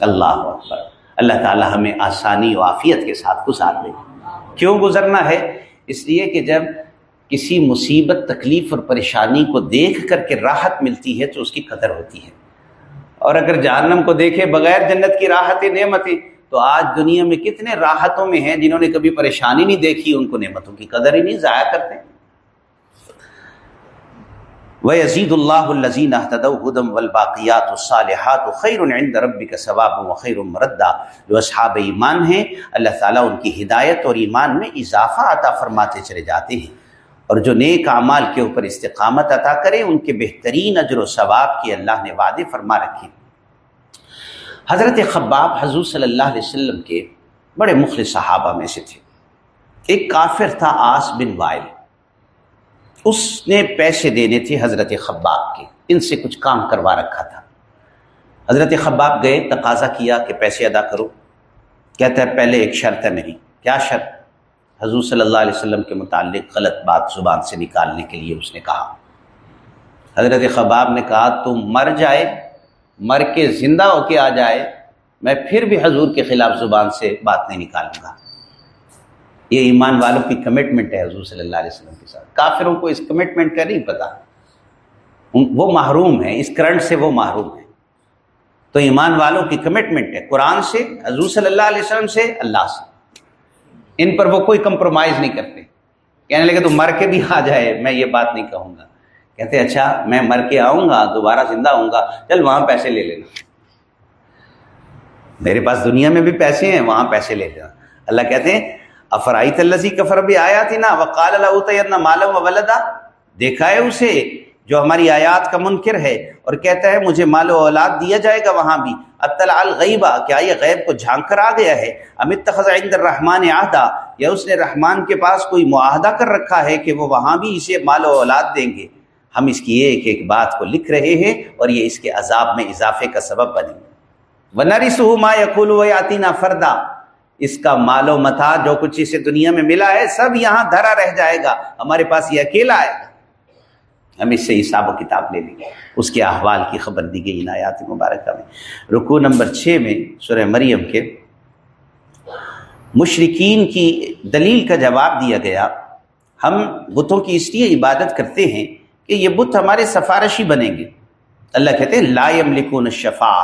اللہ اکبر۔ اللہ تعالیٰ ہمیں آسانی و عافیت کے ساتھ گزار دے۔ کیوں گزرنا ہے؟ اس لیے کہ جب کسی مصیبت، تکلیف اور پریشانی کو دیکھ کر کے راحت ملتی ہے تو اس کی قدر ہوتی ہے۔ اور اگر جہنم کو دیکھے بغیر جنت کی راحت نعمتیں، تو آج دنیا میں کتنے راحتوں میں ہیں جنہوں نے کبھی پریشانی نہیں دیکھی، ان کو نعمتوں کی قدر ہی نہیں، ضائع کرتے وہ عزید اللہ الزین ہدم والباقیات الصالحات خیر عند ربک ثواب و خیر مردہ جو اصحاب ایمان ہیں، اللہ تعالیٰ ان کی ہدایت اور ایمان میں اضافہ عطا فرماتے چلے جاتے ہیں۔ اور جو نیک اعمال کے اوپر استقامت عطا کرے، ان کے بہترین اجر و ثواب کی اللہ نے وعدے فرما رکھے۔ حضرت خباب حضور صلی اللہ علیہ وسلم کے بڑے مخلص صحابہ میں سے تھے۔ ایک کافر تھا آس بن وائل۔ اس نے پیسے دینے تھے حضرت خباب کے۔ ان سے کچھ کام کروا رکھا تھا۔ حضرت خباب گئے، تقاضا کیا کہ پیسے ادا کرو۔ کہتا ہے، پہلے ایک شرط ہے میری۔ کیا شرط؟ حضور صلی اللہ علیہ وسلم کے متعلق غلط بات زبان سے نکالنے کے لیے اس نے کہا۔ حضرت خباب نے کہا، تم مر جائے، مر کے زندہ ہو کے آ جائے، میں پھر بھی حضور کے خلاف زبان سے بات نہیں نکالوں گا۔ یہ ایمان والوں کی کمٹمنٹ ہے حضور صلی اللہ علیہ وسلم کے ساتھ۔ کافروں کو اس کمٹمنٹ کا نہیں پتا۔ وہ محروم ہیں، اس کرنٹ سے وہ محروم ہیں۔ تو ایمان والوں کی کمٹمنٹ ہے، قرآن سے، حضور صلی اللہ علیہ وسلم سے، اللہ سے۔ ان پر وہ کوئی کمپرومائز نہیں کرتے۔ کہنے لگے تو مر کے بھی آ جائے، میں یہ بات نہیں کہوں گا۔ کہتے اچھا میں مر کے آؤں گا، دوبارہ زندہ ہوں گا، چل وہاں پیسے لے لینا۔ میرے پاس دنیا میں بھی پیسے ہیں، وہاں پیسے لے لینا۔ اللہ کہتے ہیں افرائی تلسی کفر بھی آیا تھی نا وقال اللہ مالم و ولدا؟ دیکھا ہے اسے۔ جو ہماری آیات کا منکر ہے اور کہتا ہے مجھے مال و اولاد دیا جائے گا وہاں بھی۔ اطلاع الغیبہ، کیا یہ غیب کو جھانک کر آ گیا ہے؟ امت عند الرحمن عہدہ۔ یا اس نے رحمان کے پاس کوئی معاہدہ کر رکھا ہے کہ وہ وہاں بھی اسے مال و اولاد دیں گے؟ ہم اس کی ایک ایک بات کو لکھ رہے ہیں اور یہ اس کے عذاب میں اضافے کا سبب بنے۔ گے ونری سہما یقول و یاتینہ فردا۔ اس کا مال و متا جو کچھ اسے دنیا میں ملا ہے، سب یہاں دھرا رہ جائے گا۔ ہمارے پاس یہ اکیلا آئے گا۔ ہم اس سے حساب و کتاب لے لیں۔ اس کے احوال کی خبر دی گئی عنایات مبارکہ میں۔ رکو نمبر چھ میں سورہ مریم کے مشرقین کی دلیل کا جواب دیا گیا۔ ہم بتوں کی اس لیے عبادت کرتے ہیں کہ یہ بت ہمارے سفارشی بنیں گے۔ اللہ کہتے ہیں، لا یملکون الشفا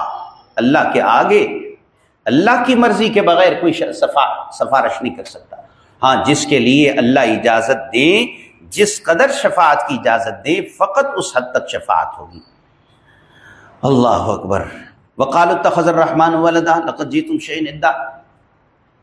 اللہ کے آگے، اللہ کی مرضی کے بغیر کوئی سفارش نہیں کر سکتا۔ ہاں جس کے لیے اللہ اجازت دیں جس قدر شفاعت کی اجازت دے، فقط اس حد تک شفاعت ہوگی۔ اللہ اکبر۔ وقال التخذ الرحمن ولدا، لقد جیتم شیئن ادا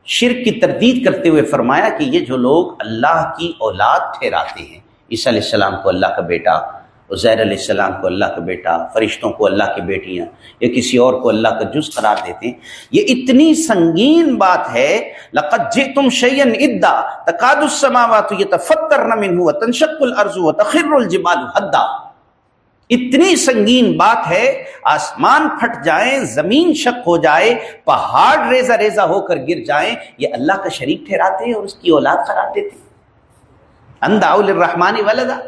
شرک کی تردید کرتے ہوئے فرمایا کہ یہ جو لوگ اللہ کی اولاد ٹھہراتے ہیں، عیسیٰ علیہ السلام کو اللہ کا بیٹا عزیر علیہ السلام کو اللہ کا بیٹا، فرشتوں کو اللہ کی بیٹیاں، یا کسی اور کو اللہ کا جز قرار دیتے ہیں۔ یہ اتنی سنگین بات ہے۔ لقد جئتم شیئا ادا تقاد السماوات يتفطرن منه وتنشق الارض وتخر الجبال حدا۔ اتنی سنگین بات ہے۔ آسمان پھٹ جائیں، زمین شک ہو جائے، پہاڑ ریزہ ریزہ ہو کر گر جائیں۔ یہ اللہ کا شریک ٹھہراتے ہیں اور اس کی اولاد قرار دیتے ہیں۔ انداؤ الرحمن ولدا۔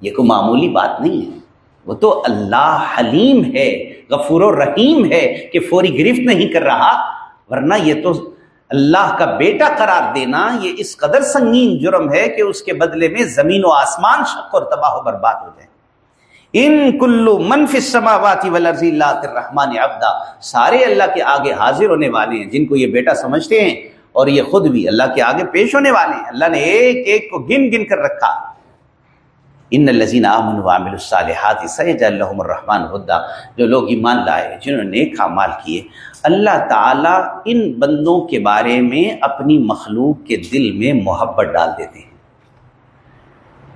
یہ کوئی معمولی بات نہیں ہے۔ وہ تو اللہ حلیم ہے، غفور و رحیم ہے کہ فوری گرفت نہیں کر رہا، ورنہ یہ تو اللہ کا بیٹا قرار دینا، یہ اس قدر سنگین جرم ہے کہ اس کے بدلے میں زمین و آسمان شک اور تباہ و برباد ہو جائے ان کلو منفی السماوات والارض اللہ الرحمن عبدا۔ سارے اللہ کے آگے حاضر ہونے والے ہیں، جن کو یہ بیٹا سمجھتے ہیں اور یہ خود بھی اللہ کے آگے پیش ہونے والے ہیں۔ اللہ نے ایک ایک کو گن گن کر رکھا۔ ان الزین امن وامل الصالحات سید الحم الرحمٰن ہدا جو لوگ ایمان لائے، جنہوں نے نیک مال کیے، اللہ تعالیٰ ان بندوں کے بارے میں اپنی مخلوق کے دل میں محبت ڈال دیتے ہیں۔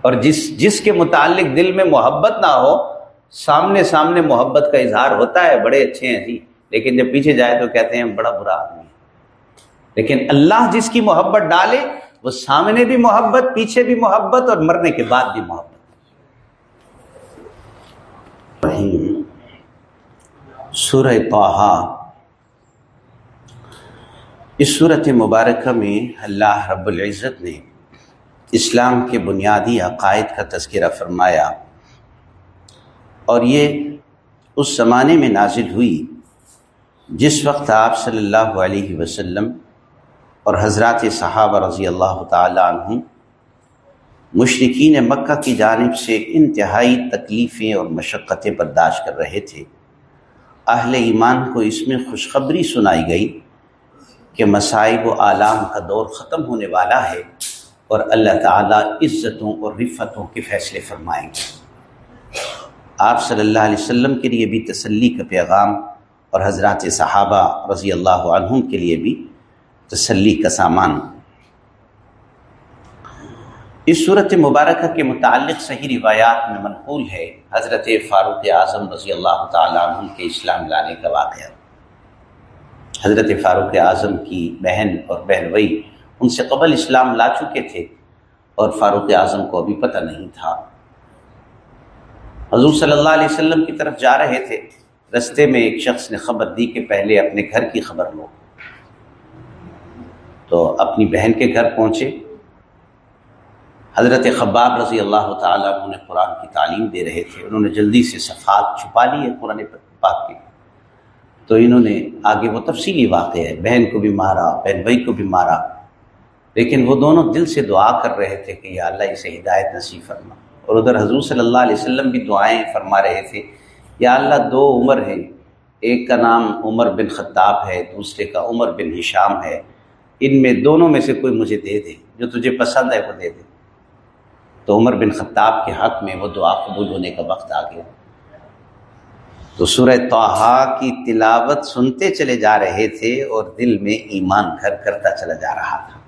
اور جس جس کے متعلق دل میں محبت نہ ہو، سامنے سامنے محبت کا اظہار ہوتا ہے، بڑے اچھے ہیں جی۔ لیکن جب پیچھے جائے تو کہتے ہیں بڑا برا آدمی لیکن اللہ جس کی محبت ڈالے، وہ سامنے بھی محبت، پیچھے بھی محبت اور مرنے کے بعد بھی محبت۔ سورہ پاہا اس صورت مبارکہ میں اللہ رب العزت نے اسلام کے بنیادی عقائد کا تذکرہ فرمایا اور یہ اس زمانے میں نازل ہوئی جس وقت آپ صلی اللہ علیہ وسلم اور حضرات صحابہ رضی اللہ تعالیٰ عنہ مشرقین مکہ کی جانب سے انتہائی تکلیفیں اور مشقتیں برداشت کر رہے تھے۔ اہل ایمان کو اس میں خوشخبری سنائی گئی کہ مسائب و عالام کا دور ختم ہونے والا ہے اور اللہ تعالیٰ عزتوں اور رفتوں کے فیصلے فرمائیں گے۔ آپ صلی اللہ علیہ وسلم کے لیے بھی تسلی کا پیغام اور حضرات صحابہ رضی اللہ عنہ کے لیے بھی تسلی کا سامان اس صورت مبارکہ کے متعلق صحیح روایات میں منقول ہے۔ حضرت فاروق اعظم رضی اللہ تعالیٰ عنہ کے اسلام لانے کا واقعہ۔ حضرت فاروق اعظم کی بہن اور بہنوئی ان سے قبل اسلام لا چکے تھے اور فاروق اعظم کو ابھی پتہ نہیں تھا۔ حضور صلی اللہ علیہ وسلم کی طرف جا رہے تھے۔ رستے میں ایک شخص نے خبر دی کہ پہلے اپنے گھر کی خبر لو۔ تو اپنی بہن کے گھر پہنچے۔ حضرت خباب رضی اللہ تعالیٰ انہوں نے قرآن کی تعلیم دے رہے تھے، انہوں نے جلدی سے صفحات چھپا لی ہے قرآن پاک کے تو انہوں نے آگے وہ تفصیلی واقع ہے، بہن کو بھی مارا، بہن بھائی کو بھی مارا۔ لیکن وہ دونوں دل سے دعا کر رہے تھے کہ یا اللہ اسے ہدایت نصیب فرما۔ اور ادھر حضور صلی اللہ علیہ وسلم بھی دعائیں فرما رہے تھے، یا اللہ دو عمر ہیں، ایک کا نام عمر بن خطاب ہے، دوسرے کا عمر بن ہشام ہے۔ ان میں دونوں میں سے کوئی مجھے دے دے، جو تجھے پسند ہے وہ دے دے۔ تو عمر بن خطاب کے حق میں وہ دعا قبول ہونے کا وقت آ گیا۔ تو سورہ توحا کی تلاوت سنتے چلے جا رہے تھے اور دل میں ایمان گھر کرتا چلا جا رہا تھا۔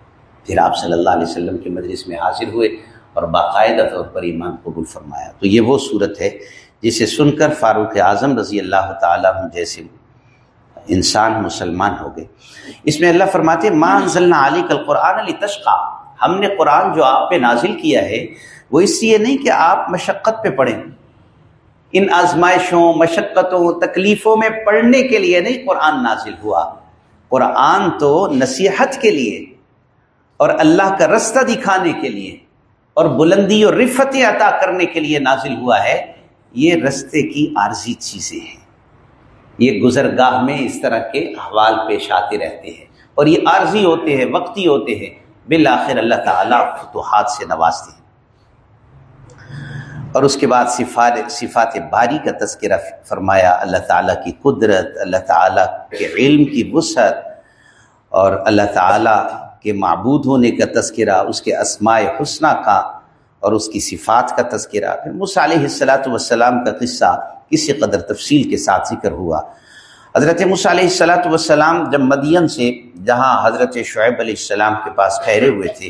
پھر آپ صلی اللہ علیہ وسلم کے مجلس میں حاضر ہوئے اور باقاعدہ طور پر ایمان قبول فرمایا۔ تو یہ وہ صورت ہے جسے سن کر فاروق اعظم رضی اللہ تعالیٰ جیسے انسان مسلمان ہو گئے۔ اس میں اللہ فرماتے ماں ضلع علی کل قرآن علی تشقا ہم نے قرآن جو آپ پہ نازل کیا ہے، وہ اس لیے نہیں کہ آپ مشقت پہ پڑھیں۔ ان آزمائشوں، مشقتوں، تکلیفوں میں پڑھنے کے لیے نہیں قرآن نازل ہوا۔ قرآن تو نصیحت کے لیے اور اللہ کا رستہ دکھانے کے لیے اور بلندی اور رفت عطا کرنے کے لیے نازل ہوا ہے۔ یہ رستے کی عارضی چیزیں ہیں۔ یہ گزرگاہ میں اس طرح کے احوال پیش آتے رہتے ہیں اور یہ عارضی ہوتے ہیں، وقتی ہوتے ہیں۔ بالآخر اللہ تعالیٰ فتوحات سے نوازتے ہیں۔ اور اس کے بعد صفات صفات باری کا تذکرہ فرمایا، اللہ تعالیٰ کی قدرت، اللہ تعالیٰ کے علم کی وسعت، اور اللہ تعالیٰ کے معبود ہونے کا تذکرہ، اس کے اسماء حسنہ کا اور اس کی صفات کا تذکرہ۔ پھر مصالح الصلاۃ والسلام کا قصہ کسی قدر تفصیل کے ساتھ ذکر ہوا۔ حضرت علیہ السلاۃ والسلام جب مدین سے، جہاں حضرت شعیب علیہ السلام کے پاس ٹھہرے ہوئے تھے،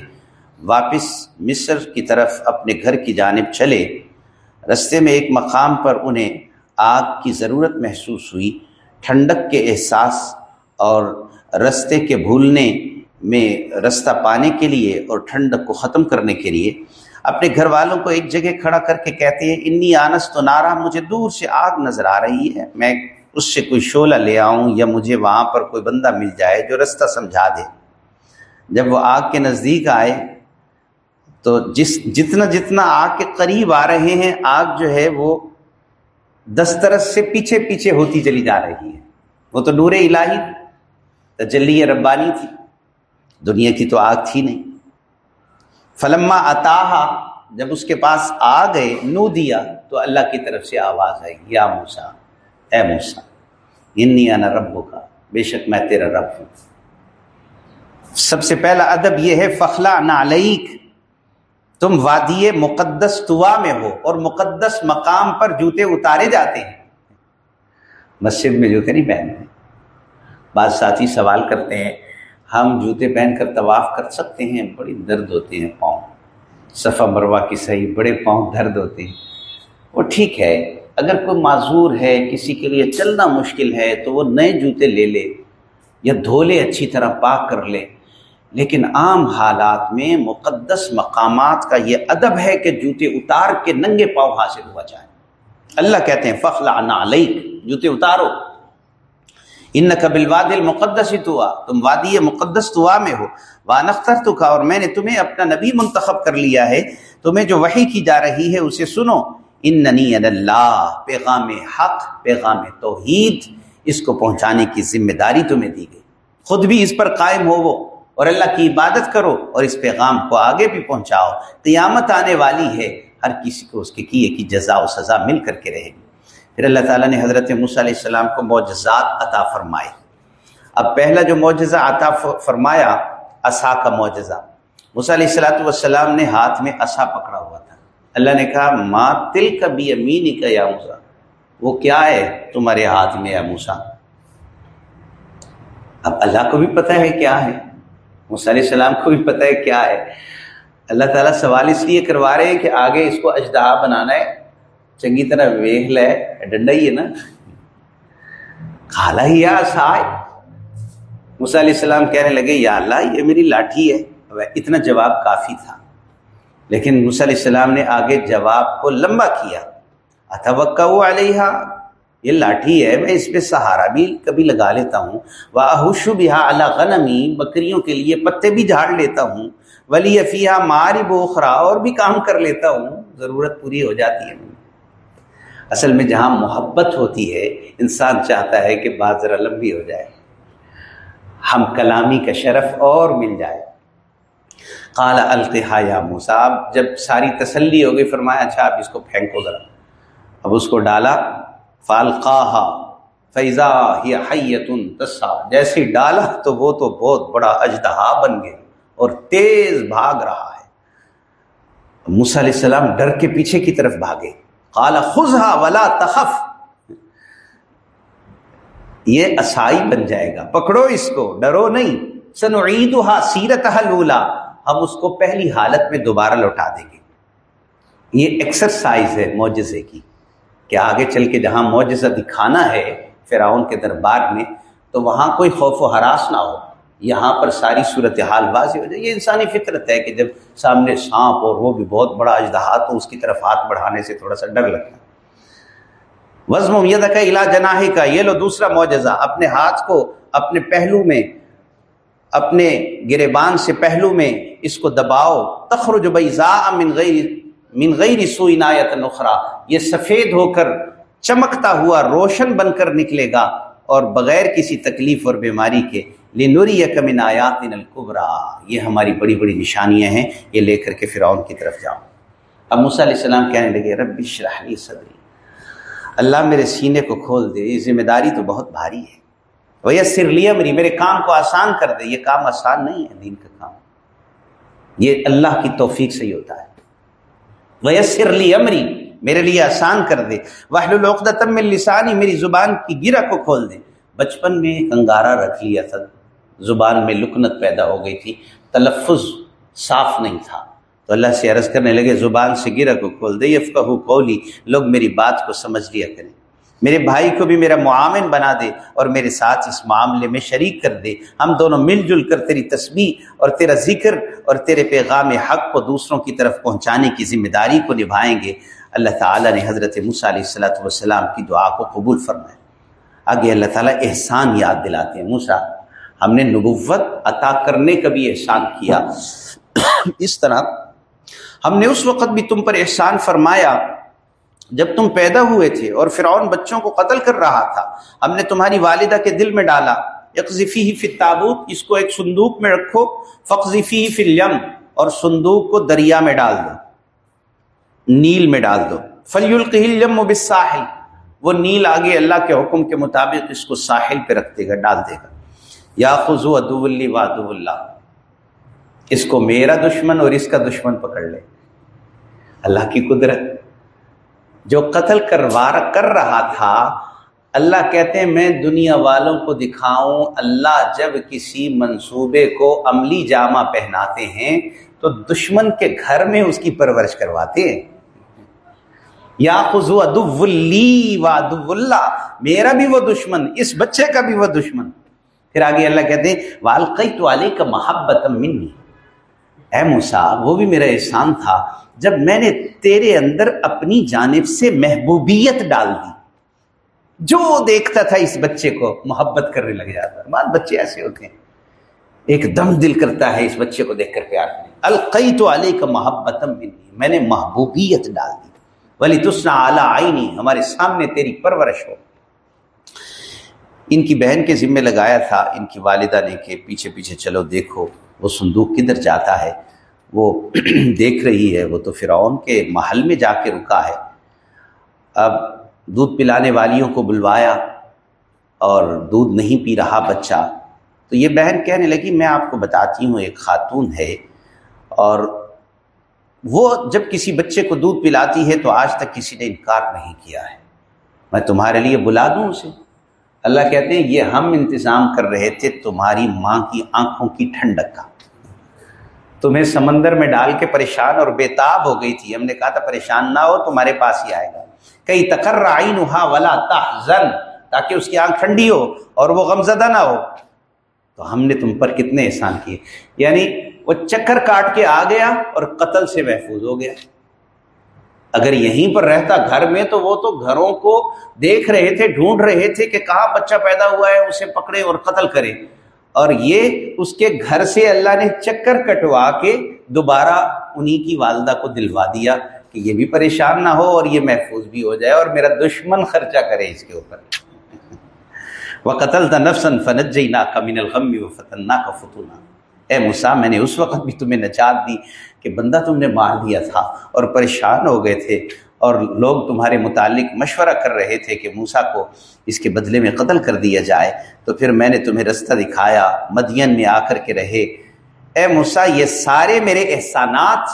واپس مصر کی طرف اپنے گھر کی جانب چلے، رستے میں ایک مقام پر انہیں آگ کی ضرورت محسوس ہوئی، ٹھنڈک کے احساس اور رستے کے بھولنے میں رستہ پانے کے لیے اور ٹھنڈک کو ختم کرنے کے لیے، اپنے گھر والوں کو ایک جگہ کھڑا کر کے کہتے ہیں، انی آنس تو نارا، مجھے دور سے آگ نظر آ رہی ہے، میں اس سے کوئی شعلہ لے آؤں یا مجھے وہاں پر کوئی بندہ مل جائے جو رستہ سمجھا دے۔ جب وہ آگ کے نزدیک آئے تو جس، جتنا جتنا آگ کے قریب آ رہے ہیں، آگ جو ہے وہ دسترس سے پیچھے پیچھے ہوتی چلی جا رہی ہے۔ وہ تو نور الہی تجلی ربانی تھی۔ دنیا کی تو آگ تھی نہیں۔ فلما اتاہا، جب اس کے پاس آ گئے، نو دیا تو اللہ کی طرف سے آواز آئی، یا موسا اے موسا انی انا ربو کا بے شک میں تیرا رب ہوں۔ سب سے پہلا ادب یہ ہے فخلا نعلیک تم وادی مقدس توا میں ہو اور مقدس مقام پر جوتے اتارے جاتے ہیں۔ مسجد میں جوتے نہیں پہنتے۔ بعض ساتھی سوال کرتے ہیں، ہم جوتے پہن کر طواف کر سکتے ہیں؟ بڑی درد ہوتے ہیں پاؤں۔ صفا مروا کی صحیح بڑے پاؤں درد ہوتے ہیں۔ وہ ٹھیک ہے اگر کوئی معذور ہے، کسی کے لیے چلنا مشکل ہے، تو وہ نئے جوتے لے لے یا دھو لے اچھی طرح پاک کر لے۔ لیکن عام حالات میں مقدس مقامات کا یہ ادب ہے کہ جوتے اتار کے ننگے پاؤں حاصل ہوا جائے۔ اللہ کہتے ہیں فخلا علیک، جوتے اتارو۔ ان قبل واد المقدس توا، تم وادی مقدس توا میں ہو۔ وانختر تو کا اور میں نے تمہیں اپنا نبی منتخب کر لیا ہے۔ تمہیں جو وحی کی جا رہی ہے، اسے سنو۔ ان ننی اللہ پیغام حق پیغام توحید اس کو پہنچانے کی ذمہ داری تمہیں دی گئی۔ خود بھی اس پر قائم ہو وہ اور اللہ کی عبادت کرو اور اس پیغام کو آگے بھی پہنچاؤ۔ قیامت آنے والی ہے، ہر کسی کو اس کے کیے کی جزا و سزا مل کر کے رہے گی۔ پھر اللہ تعالیٰ نے حضرت موسیٰ علیہ السلام کو معجزات عطا فرمائے۔ اب پہلا جو معجزہ عطا فرمایا اسا کا معجزہ۔ موسیٰ علیہ السلاۃ والسلام نے ہاتھ میں اسا پکڑا ہوا۔ اللہ نے کہا ماں تل کا بھی امین کا یا موسا وہ کیا ہے تمہارے ہاتھ میں یا موسا اب اللہ کو بھی پتہ ہے کیا ہے، موسیٰ علیہ السلام کو بھی پتہ ہے کیا ہے۔ اللہ تعالیٰ سوال اس لیے کروا رہے ہیں کہ آگے اس کو اجدہا بنانا ہے۔ چنگی طرح ویخ لے ڈنڈا ہی ہے نا۔ کالا ہی سائے۔ موسیٰ علیہ السلام کہنے لگے، یا اللہ، یہ میری لاٹھی ہے۔ اتنا جواب کافی تھا۔ لیکن موسیٰ علیہ السلام نے آگے جواب کو لمبا کیا اتوقع علیہ یہ لاٹھی ہے، میں اس پہ سہارا بھی کبھی لگا لیتا ہوں۔ وہ بہا اللہ غنمی بکریوں کے لیے پتے بھی جھاڑ لیتا ہوں۔ ولی افیہ ماری بوخرا اور بھی کام کر لیتا ہوں۔ ضرورت پوری ہو جاتی ہے۔ اصل میں جہاں محبت ہوتی ہے، انسان چاہتا ہے کہ بات ذرا لمبی ہو جائے۔ ہم کلامی کا شرف اور مل جائے۔ قال التحا یا موساب جب ساری تسلی ہو گئی، فرمایا اچھا آپ اس کو پھینکو ذرا۔ اب اس کو ڈالا، فالقاہا فیضا ہی حیتن تسا جیسے ڈالا تو وہ تو بہت بڑا اجدہا بن گئے اور تیز بھاگ رہا ہے۔ موسیٰ علیہ السلام ڈر کے پیچھے کی طرف بھاگے۔ قال خزہا ولا تخف۔ یہ اسائی بن جائے گا۔ پکڑو اس کو، ڈرو نہیں۔ سنعیدہا سیرتہا لولا ہم اس کو پہلی حالت میں دوبارہ لوٹا دیں گے۔ یہ ایکسرسائز ہے معجزے کی کہ آگے چل کے جہاں معجزہ دکھانا ہے فرعون کے دربار میں، تو وہاں کوئی خوف و حراس نہ ہو۔ یہاں پر ساری صورت حال واضح ہو جائے۔ یہ انسانی فطرت ہے کہ جب سامنے سانپ اور وہ بھی بہت بڑا اجدہا تو اس کی طرف ہاتھ بڑھانے سے تھوڑا سا ڈر لگتا وزم امید کا علاج جناحی کا یہ لو دوسرا معجزہ، اپنے ہاتھ کو اپنے پہلو میں اپنے گریبان سے پہلو میں اس کو دباؤ. تخرج بیضاء من غیر من غیر سو عنایت نخرا یہ سفید ہو کر چمکتا ہوا روشن بن کر نکلے گا اور بغیر کسی تکلیف اور بیماری کے. لنوری کمن آیات القبرا یہ ہماری بڑی بڑی نشانیاں ہیں. یہ لے کر کے فرعون کی طرف جاؤں اب موسیٰ علیہ السلام کہنے لگے، رب اشرح لی صدری اللہ میرے سینے کو کھول دے. یہ ذمہ داری تو بہت بھاری ہے. وہ سر لی امری میرے کام کو آسان کر دے۔ یہ کام آسان نہیں ہے دین کا کام۔ یہ اللہ کی توفیق سے ہی ہوتا ہے۔ وہ سر لی امری میرے لیے آسان کر دے۔ واہل العقدم لسانی میری زبان کی گرہ کو کھول دے۔ بچپن میں ایک انگارہ رکھ لیا تھا۔ زبان میں لکنت پیدا ہو گئی تھی۔ تلفظ صاف نہیں تھا۔ تو اللہ سے عرض کرنے لگے، زبان سے گرہ کو کھول دے۔ یفقہ قولی۔ لوگ میری بات کو سمجھ لیا کریں۔ میرے بھائی کو بھی میرا معاون بنا دے اور میرے ساتھ اس معاملے میں شریک کر دے۔ ہم دونوں مل جل کر تیری تسبیح اور تیرا ذکر اور تیرے پیغام حق کو دوسروں کی طرف پہنچانے کی ذمہ داری کو نبھائیں گے۔ اللہ تعالیٰ نے حضرت موسیٰ علیہ السلاۃ والسلام کی دعا کو قبول فرمایا۔ آگے اللہ تعالیٰ احسان یاد دلاتے ہیں۔ موسا ہم نے نبوت عطا کرنے کا بھی احسان کیا۔ اس طرح ہم نے اس وقت بھی تم پر احسان فرمایا۔ جب تم پیدا ہوئے تھے اور فرعون بچوں کو قتل کر رہا تھا، ہم نے تمہاری والدہ کے دل میں ڈالا یکفی ہی فی تابوت اس کو ایک صندوق میں رکھو فقذفی ہی فلیم اور صندوق کو دریا میں ڈال دو، نیل میں ڈال دو۔ فلی القہل بالساحل، وہ نیل آگے اللہ کے حکم کے مطابق اس کو ساحل پہ رکھ دے گا، ڈال دے گا۔ یا خزو ادو اللہ و ادو اللہ، اس کو میرا دشمن اور اس کا دشمن پکڑ لے۔ اللہ کی قدرت۔ جو قتل کروار کر رہا تھا، اللہ کہتے ہیں، میں دنیا والوں کو دکھاؤں، اللہ جب کسی منصوبے کو عملی جامہ پہناتے ہیں، تو دشمن کے گھر میں اس کی پرورش کرواتے ہیں۔ یا خزو ادب و ادب اللہ، میرا بھی وہ دشمن، اس بچے کا بھی وہ دشمن۔ پھر آگے اللہ کہتے ہیں والقی تو علی کا محبت منی۔ اے موسا وہ بھی میرا احسان تھا جب میں نے تیرے اندر اپنی جانب سے محبوبیت ڈال دی۔ جو دیکھتا تھا اس بچے کو محبت کرنے لگ جاتا۔ بعد بچے ایسے ہوتے ہیں۔ ایک دم دل کرتا ہے اس بچے کو دیکھ کر پیار کرنے۔ القی تو علی کا محبت میں نے محبوبیت ڈال دی۔ ولی تسنا اعلیٰ آئی نہیں ہمارے سامنے تیری پرورش ہو۔ ان کی بہن کے ذمے لگایا تھا۔ ان کی والدہ نے کہ پیچھے پیچھے چلو دیکھو۔ وہ صندوق کدھر جاتا ہے، وہ دیکھ رہی ہے، وہ تو فرعون کے محل میں جا کے رکا ہے۔ اب دودھ پلانے والیوں کو بلوایا اور دودھ نہیں پی رہا بچہ۔ تو یہ بہن کہنے لگی، میں آپ کو بتاتی ہوں، ایک خاتون ہے۔ اور وہ جب کسی بچے کو دودھ پلاتی ہے تو آج تک کسی نے انکار نہیں کیا ہے۔ میں تمہارے لیے بلا دوں اسے۔ اللہ کہتے ہیں، یہ ہم انتظام کر رہے تھے تمہاری ماں کی آنکھوں کی ٹھنڈک کا۔ تمہیں سمندر میں ڈال کے پریشان اور بےتاب ہو گئی تھی۔ ہم نے کہا تھا، پریشان نہ ہو، تمہارے پاس ہی آئے گا۔ کئی تکر آئین ولا تحزن، تاکہ اس کی آنکھ ٹھنڈی ہو اور وہ غمزدہ نہ ہو۔ تو ہم نے تم پر کتنے احسان کیے۔ یعنی وہ چکر کاٹ کے آ گیا اور قتل سے محفوظ ہو گیا۔ اگر یہیں پر رہتا گھر میں تو وہ تو گھروں کو دیکھ رہے تھے، ڈھونڈ رہے تھے کہ کہاں بچہ پیدا ہوا ہے، اسے پکڑے اور قتل کرے۔ اور یہ اس کے گھر سے اللہ نے چکر کٹوا کے دوبارہ انہی کی والدہ کو دلوا دیا کہ یہ بھی پریشان نہ ہو اور یہ محفوظ بھی ہو جائے اور میرا دشمن خرچہ کرے اس کے اوپر۔ وہ قتل تھا نفسن فنت جئی نا کمین الغم و فتن کا فتونا۔ اے مسا میں نے اس وقت بھی تمہیں نجات دی کہ بندہ تم نے مار دیا تھا اور پریشان ہو گئے تھے اور لوگ تمہارے متعلق مشورہ کر رہے تھے کہ موسا کو اس کے بدلے میں قتل کر دیا جائے۔ تو پھر میں نے تمہیں رستہ دکھایا، مدین میں آ کر کے رہے۔ اے موسا یہ سارے میرے احسانات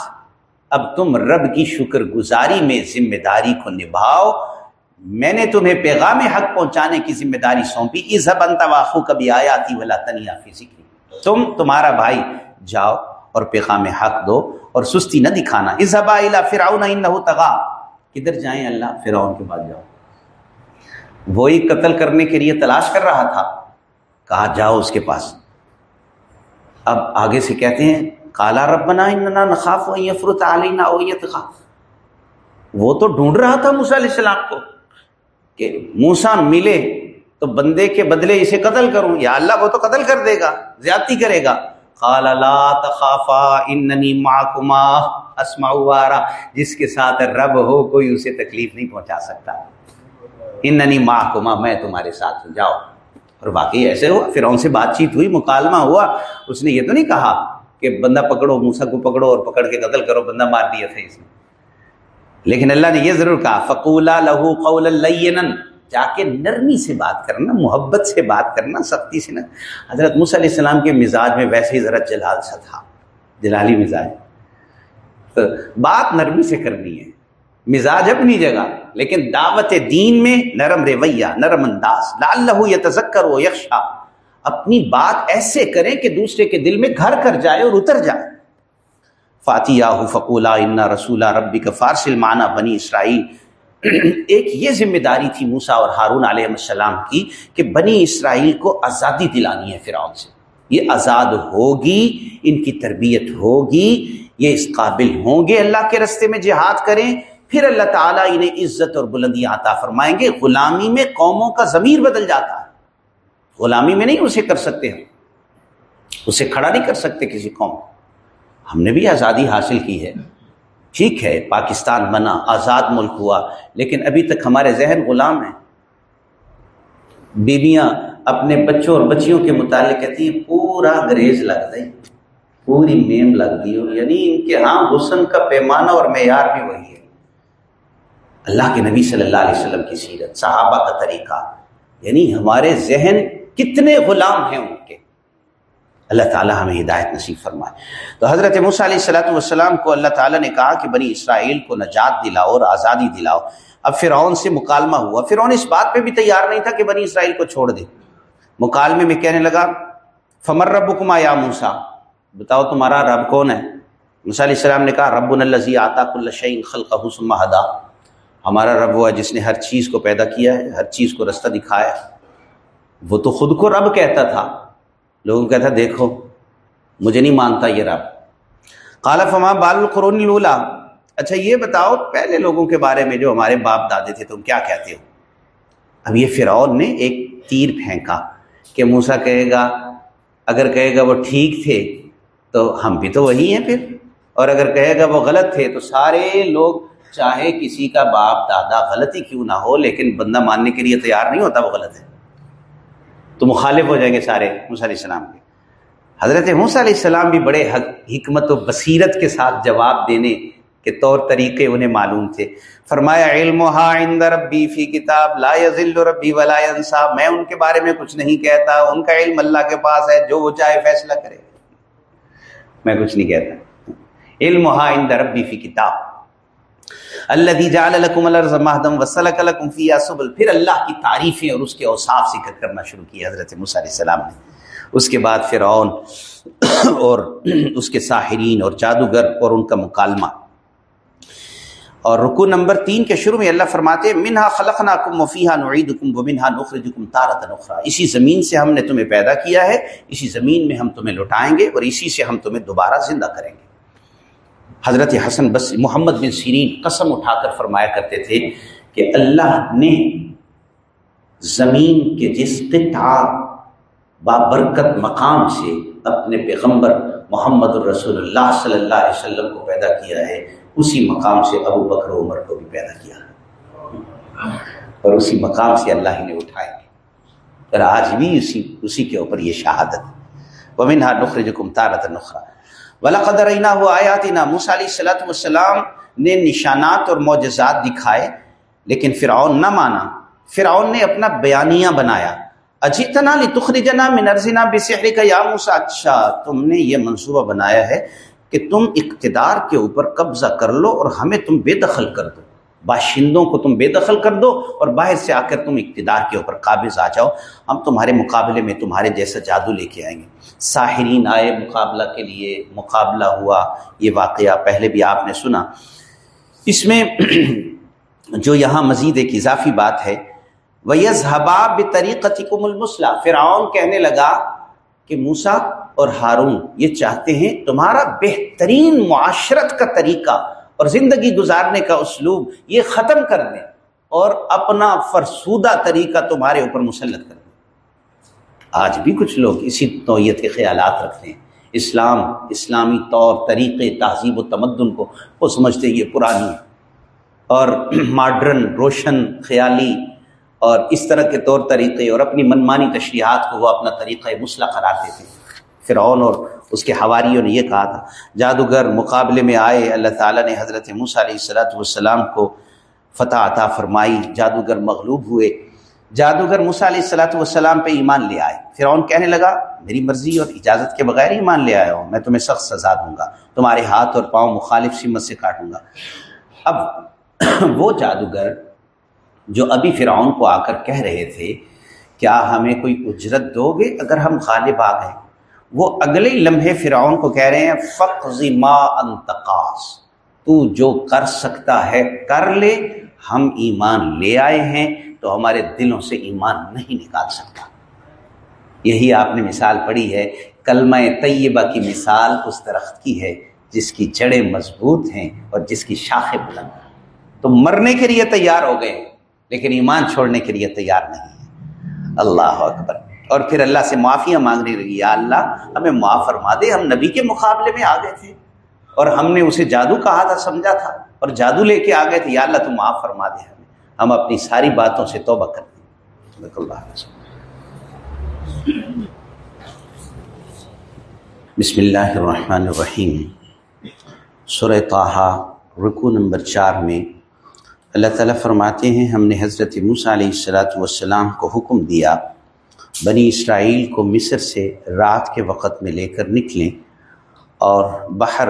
اب تم رب کی شکر گزاری میں ذمہ داری کو نبھاؤ۔ میں نے تمہیں پیغام حق پہنچانے کی ذمہ داری سونپی۔ اس انتواخو کبھی آیا تھی ولا تنیا فزیکی تم تمہارا بھائی جاؤ اور پیغام حق دو اور سستی نہ دکھانا۔ اس فراؤن تغا کدھر جائیں اللہ؟ فرعون کے بعد جاؤ۔ وہی قتل کرنے کے لیے تلاش کر رہا تھا۔ کہا، جاؤ اس کے پاس۔ اب آگے سے کہتے ہیں کالا ربنا اننا نخاف یفرت علینا او یتخاف وہ تو ڈھونڈ رہا تھا موسیٰ علیہ السلام کو کہ موسا ملے۔ تو بندے کے بدلے اسے قتل کروں، یا اللہ کو تو قتل کر دے گا، زیادتی کرے گا۔ قال لا تخافا، اننی معکما، اسمع وارا۔ جس کے ساتھ رب ہو، کوئی اسے تکلیف نہیں پہنچا سکتا۔ اننی معکما، میں تمہارے ساتھ ہوں، جاؤ۔ اور باقی ایسے ہوا پھر سے بات چیت ہوئی، مکالمہ ہوا۔ اس نے یہ تو نہیں کہا کہ بندہ پکڑو موسا کو پکڑو اور پکڑ کے قتل کرو، بندہ مار دیا تھا اس نے۔ لیکن اللہ نے یہ ضرور کہا، فقولا لہو قول جا کے نرمی سے بات کرنا، محبت سے بات کرنا سختی سے نا حضرت موسیٰ علیہ السلام کے مزاج میں ویسے ہی ذرا جلال سا تھا، جلالی مزاج۔ تو بات نرمی سے کرنی ہے، مزاج اپنی جگہ، لیکن دعوت دین میں نرم رویہ، نرم انداز لال لہو یا تذکر و یکشا اپنی بات ایسے کریں کہ دوسرے کے دل میں گھر کر جائے اور اتر جائے۔ فاتح فقولہ انا رسولہ ربی کا فارسل معنی بنی اسرائیل ایک یہ ذمہ داری تھی موسا اور ہارون علیہ السلام کی کہ بنی اسرائیل کو آزادی دلانی ہے فرعون سے۔ یہ آزاد ہوگی، ان کی تربیت ہوگی، یہ اس قابل ہوں گے اللہ کے رستے میں جہاد کریں۔ پھر اللہ تعالیٰ انہیں عزت اور بلندی عطا فرمائیں گے۔ غلامی میں قوموں کا ضمیر بدل جاتا ہے۔ غلامی میں نہیں اسے کر سکتے ہم۔ اسے کھڑا نہیں کر سکتے کسی قوم۔ ہم نے بھی آزادی حاصل کی ہے۔ ٹھیک ہے، پاکستان بنا، آزاد ملک ہوا، لیکن ابھی تک ہمارے ذہن غلام ہیں۔ بیویاں اپنے بچوں اور بچیوں کے متعلق کہتی ہیں، پورا گریز لگ دے پوری میم لگ دی ہو یعنی ان کے ہاں حسن کا پیمانہ اور معیار بھی وہی ہے۔ اللہ کے نبی صلی اللہ علیہ وسلم کی سیرت، صحابہ کا طریقہ یعنی ہمارے ذہن کتنے غلام ہیں ان کے۔ اللہ تعالیٰ ہمیں ہدایت نصیب فرمائے۔ تو حضرت مصع علیہ السلاۃ والسلام کو اللہ تعالیٰ نے کہا کہ بنی اسرائیل کو نجات دلاؤ اور آزادی دلاؤ۔ اب فرعون سے مکالمہ ہوا۔ فرعون اس بات پہ بھی تیار نہیں تھا کہ بنی اسرائیل کو چھوڑ دے۔ مکالمے میں کہنے لگا فمر رب کما یا موسا بتاؤ تمہارا رب کون ہے؟ موسیٰ علیہ السلام نے کہا رب الزی آتا کلشین خلق حسم ہدا۔ ہمارا رب وہ ہے جس نے ہر چیز کو پیدا کیا ہے، ہر چیز کو رستہ دکھایا وہ تو خود کو رب کہتا تھا۔ لوگوں کہتا دیکھو، مجھے نہیں مانتا یہ رب۔ کالا فما بال القرون لولا اچھا یہ بتاؤ پہلے لوگوں کے بارے میں جو ہمارے باپ دادے تھے، تم کیا کہتے ہو؟ اب یہ فرعون نے ایک تیر پھینکا کہ موسا کہے گا، اگر کہے گا وہ ٹھیک تھے، تو ہم بھی تو وہی ہیں پھر۔ اور اگر کہے گا وہ غلط تھے، تو سارے لوگ چاہے کسی کا باپ دادا غلطی کیوں نہ ہو، لیکن بندہ ماننے کے لیے تیار نہیں ہوتا، وہ غلط ہے۔ تو مخالف ہو جائیں گے سارے موسیٰ علیہ السلام کے۔ حضرت موسیٰ علیہ السلام بھی بڑے حکمت و بصیرت کے ساتھ جواب دینے کہ طور طریقے انہیں معلوم تھے۔ فرمایا علم عند ربی فی کتاب، لا یذل ربی ولا ینسا۔ میں ان کے بارے میں کچھ نہیں کہتا، ان کا علم اللہ کے پاس ہے، جو وہ چاہے فیصلہ کرے۔ میں کچھ نہیں کہتا۔ علم عند ربی فی کتاب۔ الذي جعل لكم الارض مهدا وسلك لكم فيها سبل. پھر اللہ کی تعریفیں اور اس کے اوصاف ذکر کرنا شروع کی حضرت موسی علیہ السلام نے. اس کے بعد فرعون اور اس کے ساحرین اور جادوگر اور ان کا مکالمہ. اور رکو نمبر تین کے شروع میں اللہ فرماتے ہیں منہا خلقنا کم وفیحا نعید کم و منہا نخر کم تارت نخرا اسی زمین سے ہم نے تمہیں پیدا کیا ہے، اسی زمین میں ہم تمہیں لٹائیں گے اور اسی سے ہم تمہیں دوبارہ زندہ کریں گے. حضرت حسن بس محمد بن سیرین قسم اٹھا کر فرمایا کرتے تھے کہ اللہ نے زمین کے جس قطع بابرکت مقام سے اپنے پیغمبر محمد الرسول اللہ صلی اللہ علیہ وسلم کو پیدا کیا ہے، اسی مقام سے ابو بکر عمر کو بھی پیدا کیا۔ اور اسی مقام سے اللہ ہی نے اٹھائے۔ اور آج بھی اسی اسی کے اوپر یہ شہادت۔ ومنہا نخر جو کم تارت نخرا ولا قدر ہو آیاتینہ موسا علیہ صلاحت والسلام نے نشانات اور معجزات دکھائے، لیکن فرعون نہ مانا۔ فرعون نے اپنا بیانیہ بنایا۔ اجیتنا لتخرجنا من ارزنا بسحر کا یا موسا اچھا تم نے یہ منصوبہ بنایا ہے کہ تم اقتدار کے اوپر قبضہ کر لو اور ہمیں تم بے دخل کر دو۔ باشندوں کو تم بے دخل کر دو اور باہر سے آ کر تم اقتدار کے اوپر قابض آ جاؤ۔ ہم تمہارے مقابلے میں تمہارے جیسا جادو لے کے آئیں گے۔ ساحرین آئے مقابلہ کے لیے، مقابلہ ہوا۔ یہ واقعہ پہلے بھی آپ نے سنا۔ اس میں جو یہاں مزید ایک اضافی بات ہے وہ یز حباب طریقتی کو ملمسلہ فرعون کہنے لگا کہ موسا اور ہارون، یہ چاہتے ہیں تمہارا بہترین معاشرت کا طریقہ اور زندگی گزارنے کا اسلوب یہ ختم کر دیں اور اپنا فرسودہ طریقہ تمہارے اوپر مسلط کر دیں۔ آج بھی کچھ لوگ اسی نوعیت کے خیالات رکھتے ہیں۔ اسلام، اسلامی طور، طریقے، تہذیب و تمدن کو، وہ سمجھتے یہ پرانی اور ماڈرن، روشن، خیالی اور اس طرح کے طور طریقے اور اپنی منمانی تشریحات کو وہ اپنا طریقہ مسئلہ قرار دیتے ہیں۔ فرعون اور اس کے حواریوں نے یہ کہا تھا، جادوگر مقابلے میں آئے، اللہ تعالیٰ نے حضرت موسیٰ علیہ السلاۃ والسلام کو فتح عطا فرمائی، جادوگر مغلوب ہوئے۔ جادوگر موسیٰ علیہ السلاۃ والسلام پہ ایمان لے آئے۔ فرعون کہنے لگا، میری مرضی اور اجازت کے بغیر ایمان لے آیا ہوں، میں تمہیں سخت سزا دوں گا، تمہارے ہاتھ اور پاؤں مخالف سمت سے کاٹوں گا۔ اب وہ جادوگر جو ابھی فرعون کو آ کر کہہ رہے تھے، کیا ہمیں کوئی اجرت دو گے اگر ہم غالب آ گئے؟ وہ اگلے لمحے فرعون کو کہہ رہے ہیں فخذ ما انتقاص تو جو کر سکتا ہے، کر لے۔ ہم ایمان لے آئے ہیں، تو ہمارے دلوں سے ایمان نہیں نکال سکتا۔ یہی آپ نے مثال پڑھی ہے، کلمہ طیبہ کی مثال اس درخت کی ہے، جس کی جڑیں مضبوط ہیں اور جس کی شاخیں بلند تو مرنے کے لیے تیار ہو گئے، لیکن ایمان چھوڑنے کے لیے تیار نہیں ہے اللہ اکبر۔ اور پھر اللہ سے معافیاں مانگنے لگی، یا اللہ، ہمیں معاف فرما دے، ہم نبی کے مقابلے میں آ گئے تھے۔ اور ہم نے اسے جادو کہا تھا، سمجھا تھا، اور جادو لے کے آ گئے تھے، یا اللہ تم معاف فرما دے ہمیں۔ ہم اپنی ساری باتوں سے توبہ کر دیں۔ بسم اللہ الرحمن الرحیم۔ سورہ طاہا رکو نمبر چار میں اللہ تعالیٰ فرماتے ہیں، ہم نے حضرت موسیٰ علیہ السلاۃ والسلام کو حکم دیا بنی اسرائیل کو مصر سے رات کے وقت میں لے کر نکلیں اور باہر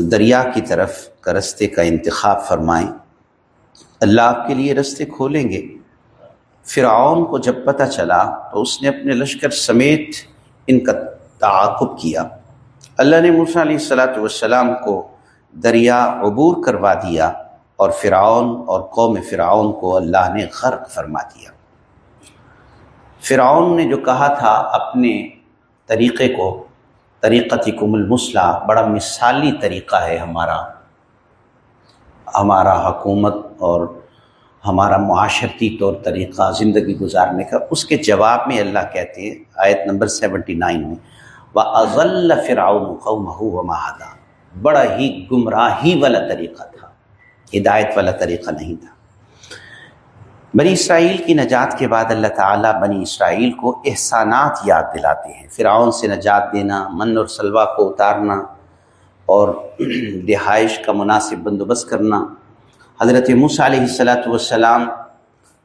دریا کی طرف کا رستے کا انتخاب فرمائیں۔ اللہ آپ کے لیے رستے کھولیں گے۔ فرعون کو جب پتہ چلا تو اس نے اپنے لشکر سمیت ان کا تعاقب کیا۔ اللہ نے موسیٰ علیہ السلاۃ والسلام کو دریا عبور کروا دیا اور فرعون اور قوم فرعون کو اللہ نے غرق فرما دیا۔ فرعون نے جو کہا تھا اپنے طریقے کو طریقت کم المسلح بڑا مثالی طریقہ ہے ہمارا ہمارا حکومت اور ہمارا معاشرتی طور طریقہ زندگی گزارنے کا۔ اس کے جواب میں اللہ کہتے ہیں، آیت نمبر سیونٹی نائن میں وہ اضل فرعون قوم و مہادا بڑا ہی گمراہی والا طریقہ تھا، ہدایت والا طریقہ نہیں تھا۔ بنی اسرائیل کی نجات کے بعد اللہ تعالیٰ بنی اسرائیل کو احسانات یاد دلاتے ہیں۔ فرعون سے نجات دینا، من اور سلوا کو اتارنا اور رہائش کا مناسب بندوبست کرنا۔ حضرت موسیٰ علیہ السلاۃ والسلام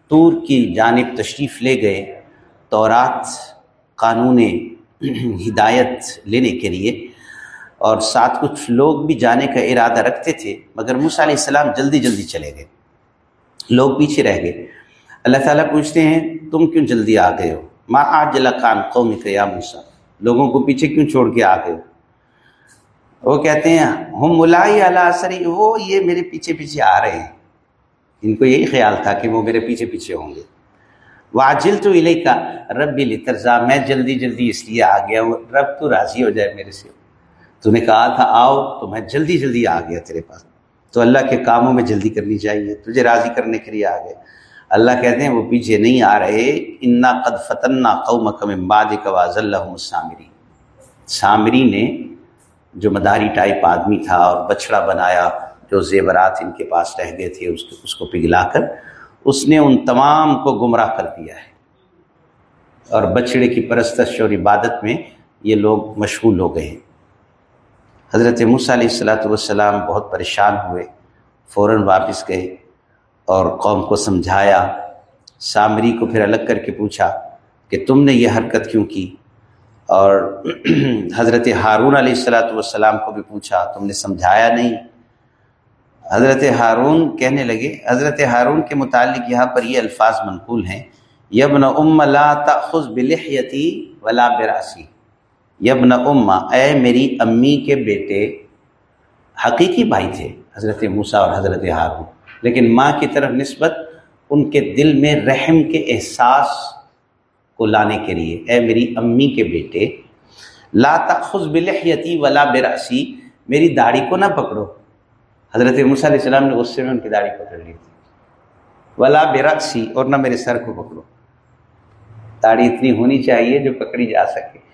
طور کی جانب تشریف لے گئے تورات قانون ہدایت لینے کے لیے اور ساتھ کچھ لوگ بھی جانے کا ارادہ رکھتے تھے، مگر موسیٰ علیہ السلام جلدی جلدی چلے گئے۔ لوگ پیچھے رہ گئے۔ اللہ تعالیٰ پوچھتے ہیں، تم کیوں جلدی آ گئے ہو؟ ماں آج جلا کان قوم یا موسا لوگوں کو پیچھے کیوں چھوڑ کے آ گئے ہو؟ وہ کہتے ہیں، ہم ملائی اللہ وہ یہ میرے پیچھے پیچھے آ رہے ہیں۔ ان کو یہی خیال تھا کہ وہ میرے پیچھے پیچھے ہوں گے۔ واجل تو علیہ کا رب بھی لرزا میں جلدی جلدی اس لیے آ گیا ہوں، رب تو راضی ہو جائے میرے سے۔ تو نے کہا تھا، آؤ تو میں جلدی جلدی آ گیا تیرے پاس۔ تو اللہ کے کاموں میں جلدی کرنی چاہیے، تجھے راضی کرنے کے لیے آ گئے اللہ کہتے ہیں، وہ پیچھے نہیں آ رہے۔ انا قد فتنا قوم کم باد کواز اللہ سامری سامری نے جو مداری ٹائپ آدمی تھا اور بچڑا بنایا، جو زیورات ان کے پاس رہ گئے تھے، اس کو اس کو پگھلا کر، اس نے ان تمام کو گمراہ کر دیا ہے۔ اور بچڑے کی پرستش اور عبادت میں یہ لوگ مشغول ہو گئے ہیں۔ حضرت موسیٰ علیہ السلاۃ والسلام بہت پریشان ہوئے، فوراً واپس گئے اور قوم کو سمجھایا۔ سامری کو پھر الگ کر کے پوچھا کہ تم نے یہ حرکت کیوں کی؟ اور حضرت ہارون علیہ السلاۃ والسلام کو بھی پوچھا، تم نے سمجھایا نہیں؟ حضرت ہارون کہنے لگے، حضرت ہارون کے متعلق یہاں پر یہ الفاظ منقول ہیں یبن ام لا تأخذ بلحیتی ولا براسی یبن اما، اے میری امی کے بیٹے، حقیقی بھائی تھے، حضرت موسیٰ اور حضرت ہارون۔ لیکن ماں کی طرف نسبت ان کے دل میں رحم کے احساس کو لانے کے لیے، اے میری امی کے بیٹے، لا تخذ بلحیتی ولا براسی میری داڑھی کو نہ پکڑو۔ حضرت موسیٰ علیہ السلام نے غصے میں ان کی داڑھی پکڑ لی تھی۔ ولا براسی اور نہ میرے سر کو پکڑو۔ داڑھی اتنی ہونی چاہیے جو پکڑی جا سکے۔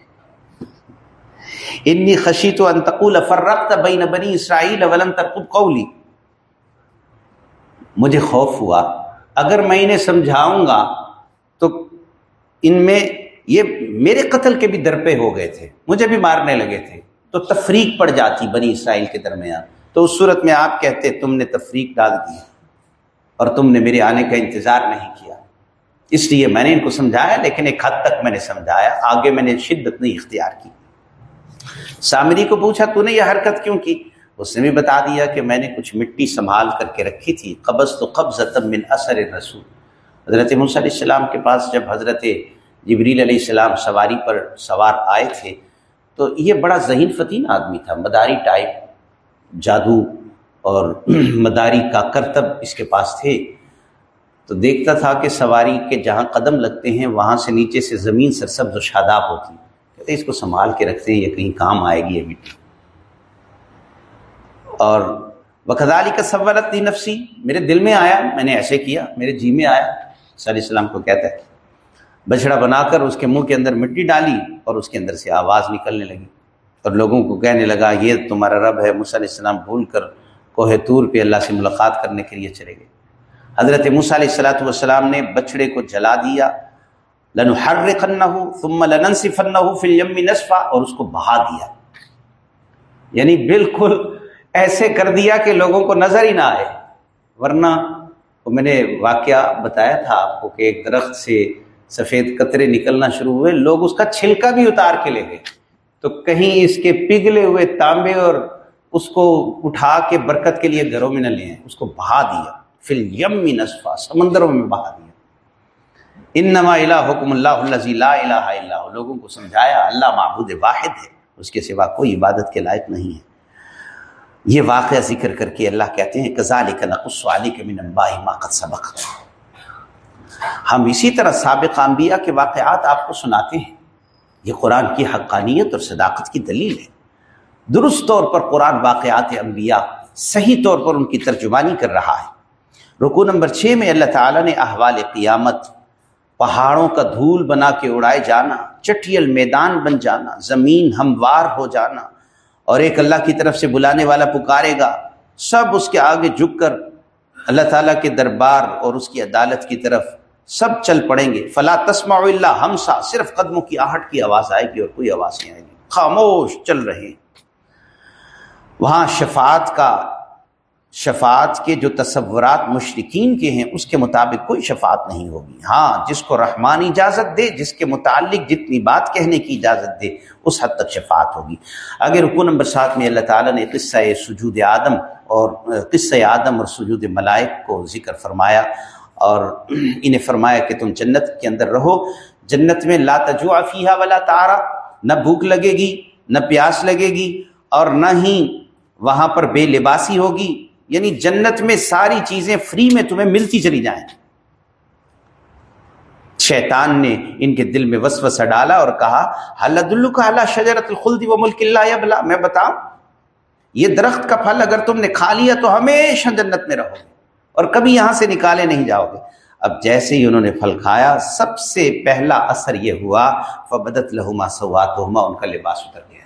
انی خشی تو انتقول فرقت بین بنی اسرائیل ولن ترقب قولی مجھے خوف ہوا۔ اگر میں انہیں سمجھاؤں گا تو ان میں یہ میرے قتل کے بھی درپے ہو گئے تھے۔ مجھے بھی مارنے لگے تھے۔ تو تفریق پڑ جاتی بنی اسرائیل کے درمیان۔ تو اس صورت میں آپ کہتے، تم نے تفریق ڈال دی اور تم نے میرے آنے کا انتظار نہیں کیا۔ اس لیے میں نے ان کو سمجھایا، لیکن ایک حد تک میں نے سمجھایا۔ آگے میں نے شدت نہیں اختیار کی۔ سامری کو پوچھا، تو نے یہ حرکت کیوں کی؟ اس نے بھی بتا دیا کہ میں نے کچھ مٹی سنبھال کر کے رکھی تھی قبض تو قبض من اثر رسول حضرت علیہ السلام کے پاس جب حضرت جبریل علیہ السلام سواری پر سوار آئے تھے، تو یہ بڑا ذہین فتین آدمی تھا، مداری ٹائپ، جادو اور مداری کا کرتب اس کے پاس تھے۔ تو دیکھتا تھا کہ سواری کے جہاں قدم لگتے ہیں، وہاں سے نیچے سے زمین سرسبز و شاداب ہوتی۔ کہتے اس کو سنبھال کے رکھتے ہیں، یہ کہیں کام آئے گی یہ مٹی۔ اور بخدالی کا سورت تھی نفسی، میرے دل میں آیا، میں نے ایسے کیا، میرے جی میں آیا۔ صلی السلام کو کہتا ہے بچڑا بنا کر اس کے منہ کے اندر مٹی ڈالی اور اس کے اندر سے آواز نکلنے لگی۔ اور لوگوں کو کہنے لگا، یہ تمہارا رب ہے۔ علیہ السلام بھول کر کوہ طور پہ اللہ سے ملاقات کرنے کے لیے چلے گئے۔ حضرت علیہ السلاۃ والسلام نے بچڑے کو جلا دیا۔ لن ہر ثم لنن صفن ہو فلم نصفہ اور اس کو بہا دیا۔ یعنی بالکل ایسے کر دیا کہ لوگوں کو نظر ہی نہ آئے۔ ورنہ میں نے واقعہ بتایا تھا آپ کو کہ ایک درخت سے سفید قطرے نکلنا شروع ہوئے، لوگ اس کا چھلکا بھی اتار کے لے گئے۔ تو کہیں اس کے پگھلے ہوئے تانبے اور اس کو اٹھا کے برکت کے لیے گھروں میں نہ لے اس کو بہا دیا۔ فل یم نصفہ سمندروں میں بہا دیا۔ ان نما حکم اللہ لا الہ لوگوں کو سمجھایا، اللہ معبود واحد ہے، اس کے سوا کوئی عبادت کے لائق نہیں ہے۔ یہ واقعہ ذکر کر کے اللہ کہتے ہیں کزال کے من قد سبق۔ ہم اسی طرح سابق انبیاء کے واقعات آپ کو سناتے ہیں۔ یہ قرآن کی حقانیت اور صداقت کی دلیل ہے۔ درست طور پر قرآن واقعات انبیاء صحیح طور پر ان کی ترجمانی کر رہا ہے۔ رکو نمبر چھ میں اللہ تعالیٰ نے احوال قیامت پہاڑوں کا دھول بنا کے اڑائے جانا، چٹیل میدان بن جانا، زمین ہموار ہو جانا، اور ایک اللہ کی طرف سے بلانے والا پکارے گا، سب اس کے آگے جھک کر اللہ تعالیٰ کے دربار اور اس کی عدالت کی طرف سب چل پڑیں گے۔ فلا تسمع اللہ ہمسا صرف قدموں کی آہٹ کی آواز آئے گی اور کوئی آواز نہیں آئے گی۔ خاموش چل رہے وہاں شفاعت کا شفاعت کے جو تصورات مشرقین کے ہیں، اس کے مطابق کوئی شفاعت نہیں ہوگی۔ ہاں جس کو رحمان اجازت دے، جس کے متعلق جتنی بات کہنے کی اجازت دے، اس حد تک شفاعت ہوگی۔ اگر رکو نمبر سات میں اللہ تعالیٰ نے قصہ سجود آدم اور قصہ آدم اور سجود ملائک کو ذکر فرمایا اور انہیں فرمایا کہ تم جنت کے اندر رہو، جنت میں لا تجوع فیہا ولا تارا نہ بھوک لگے گی، نہ پیاس لگے گی اور نہ ہی وہاں پر بے لباسی ہوگی۔ یعنی جنت میں ساری چیزیں فری میں تمہیں ملتی چلی جائیں۔ شیطان نے ان کے دل میں وسوسہ ڈالا اور کہا حلد اللہ شجرت الخلدی و ملک اللہ ابلا میں بتاؤں، یہ درخت کا پھل اگر تم نے کھا لیا تو ہمیشہ جنت میں رہو گے اور کبھی یہاں سے نکالے نہیں جاؤ گے۔ اب جیسے ہی انہوں نے پھل کھایا، سب سے پہلا اثر یہ ہوا، فبدت لہما سوات ان کا لباس اتر گیا۔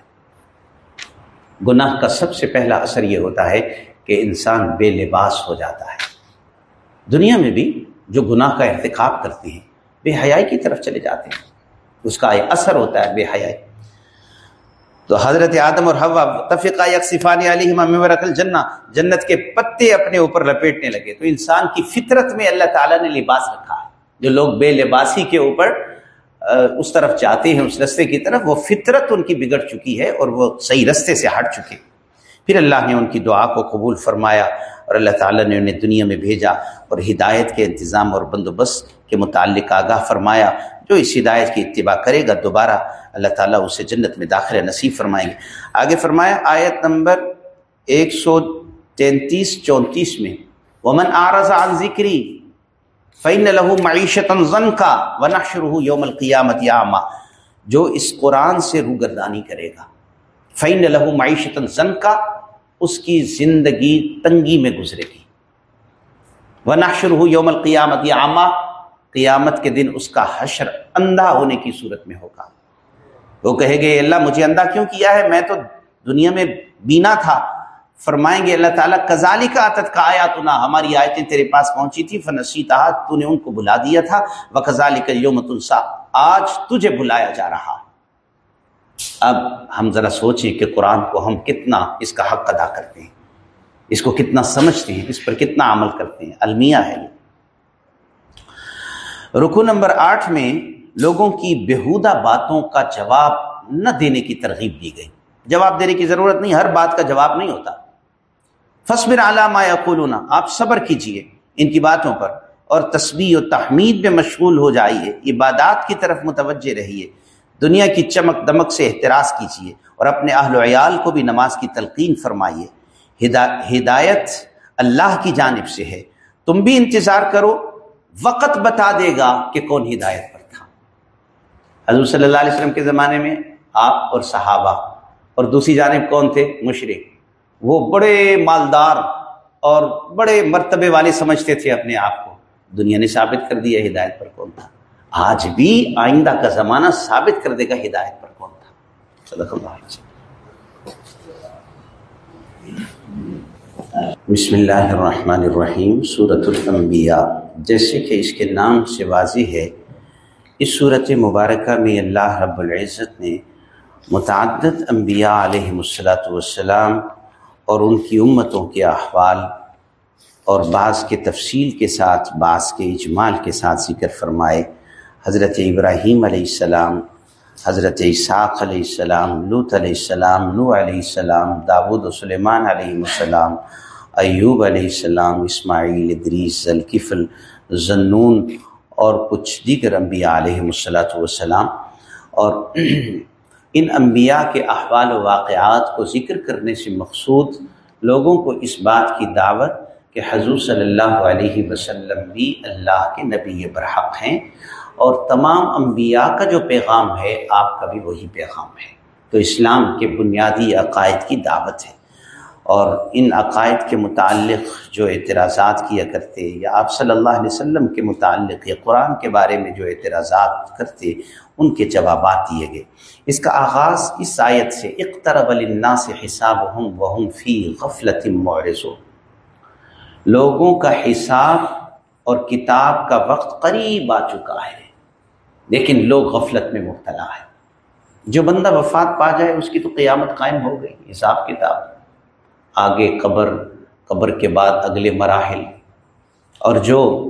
گناہ کا سب سے پہلا اثر یہ ہوتا ہے کہ انسان بے لباس ہو جاتا ہے۔ دنیا میں بھی جو گناہ کا ارتکاب کرتے ہیں، بے حیائی کی طرف چلے جاتے ہیں۔ اس کا اثر ہوتا ہے بے حیائی۔ تو حضرت آدم اور ہوا تفقہ یکسفانی علی رکل جنا جنت کے پتے اپنے اوپر لپیٹنے لگے۔ تو انسان کی فطرت میں اللہ تعالیٰ نے لباس رکھا ہے۔ جو لوگ بے لباسی کے اوپر اس طرف جاتے ہیں، اس رستے کی طرف، وہ فطرت ان کی بگڑ چکی ہے اور وہ صحیح رستے سے ہٹ چکے۔ پھر اللہ نے ان کی دعا کو قبول فرمایا اور اللہ تعالیٰ نے انہیں دنیا میں بھیجا اور ہدایت کے انتظام اور بندوبست کے متعلق آگاہ فرمایا۔ جو اس ہدایت کی اتباع کرے گا دوبارہ اللہ تعالیٰ اسے جنت میں داخل نصیب فرمائیں گے۔ آگے فرمایا، آیت نمبر ایک سو تینتیس چونتیس میں، ومن آرز عن ذکری فعن لہو معیشت ضن کا ونحشرہ یوم القیامت یاما جو اس قرآن سے روگردانی کرے گا۔ فعن لہو معیشت زن کا اس کی زندگی تنگی میں گزرے گی۔ ونحشرہ یوم القیامت یاما قیامت کے دن اس کا حشر اندھا ہونے کی صورت میں ہوگا۔ وہ کہے گے، اللہ مجھے اندھا کیوں کیا ہے؟ میں تو دنیا میں بینا تھا۔ فرمائیں گے، اللہ تعالیٰ کزالی کا عطت کا آیا تو نہ ہماری آیتیں تیرے پاس پہنچی تھی فنسی تو نے ان کو بلا دیا تھا۔ وہ کزالی کا یوم تنسا آج تجھے بلایا جا رہا۔ اب ہم ذرا سوچیں کہ قرآن کو ہم کتنا اس کا حق ادا کرتے ہیں۔ اس کو کتنا سمجھتے ہیں، اس پر کتنا عمل کرتے ہیں۔ المیہ ہے یہ۔ رکو نمبر آٹھ میں لوگوں کی بےحودہ باتوں کا جواب نہ دینے کی ترغیب دی گئی۔ جواب دینے کی ضرورت نہیں، ہر بات کا جواب نہیں ہوتا۔ فصبر علامہ یقولون، آپ صبر کیجیے ان کی باتوں پر اور تسبیح و تحمید میں مشغول ہو جائیے۔ عبادات کی طرف متوجہ رہیے۔ دنیا کی چمک دمک سے احتراز کیجیے اور اپنے اہل و عیال کو بھی نماز کی تلقین فرمائیے۔ ہدایت اللہ کی جانب سے ہے۔ تم بھی انتظار کرو، وقت بتا دے گا کہ کون ہدایت پر تھا۔ حضور صلی اللہ علیہ وسلم کے زمانے میں آپ اور صحابہ اور دوسری جانب کون تھے؟ مشرق۔ وہ بڑے مالدار اور بڑے مرتبے والے سمجھتے تھے اپنے آپ کو۔ دنیا نے ثابت کر دیا ہدایت پر کون تھا۔ آج بھی آئندہ کا زمانہ ثابت کر دے گا ہدایت پر کون تھا۔ صدق اللہ علیہ بسم اللہ الرحمن الرحیم صورت الانبیاء۔ جیسے کہ اس کے نام سے واضح ہے، اس صورت مبارکہ میں اللہ رب العزت نے متعدد انبیاء علیہ الصلاۃ والسلام اور ان کی امتوں کے احوال اور بعض کے تفصیل کے ساتھ، بعض کے اجمال کے ساتھ ذکر فرمائے۔ حضرت ابراہیم علیہ السلام، حضرت اساق علیہ السلام لوت علیہ السلام نو علیہ السلام، داود و سلیمان علیہ السلام، ایوب علیہ السلام، اسماعیل، ادریس ذلکفل ذنون اور کچھ دیگر انبیاء علیہ الصلاۃ والسلام۔ اور ان انبیاء کے احوال و واقعات کو ذکر کرنے سے مقصود لوگوں کو اس بات کی دعوت کہ حضور صلی اللہ علیہ وسلم بھی اللہ کے نبی برحق ہیں۔ اور تمام انبیاء کا جو پیغام ہے، آپ کا بھی وہی پیغام ہے۔ تو اسلام کے بنیادی عقائد کی دعوت ہے۔ اور ان عقائد کے متعلق جو اعتراضات کیا کرتے، یا آپ صلی اللہ علیہ وسلم کے متعلق، یا قرآن کے بارے میں جو اعتراضات کرتے، ان کے جوابات دیے گئے۔ اس کا آغاز اس آیت سے، اقترب الناس سے حساب ہوں وہ فی غفلت معرض لوگوں کا حساب اور کتاب کا وقت قریب آ چکا ہے۔ لیکن لوگ غفلت میں مبتلا ہے جو بندہ وفات پا جائے، اس کی تو قیامت قائم ہو گئی۔ حساب کتاب۔ آگے قبر قبر کے بعد اگلے مراحل۔ اور جو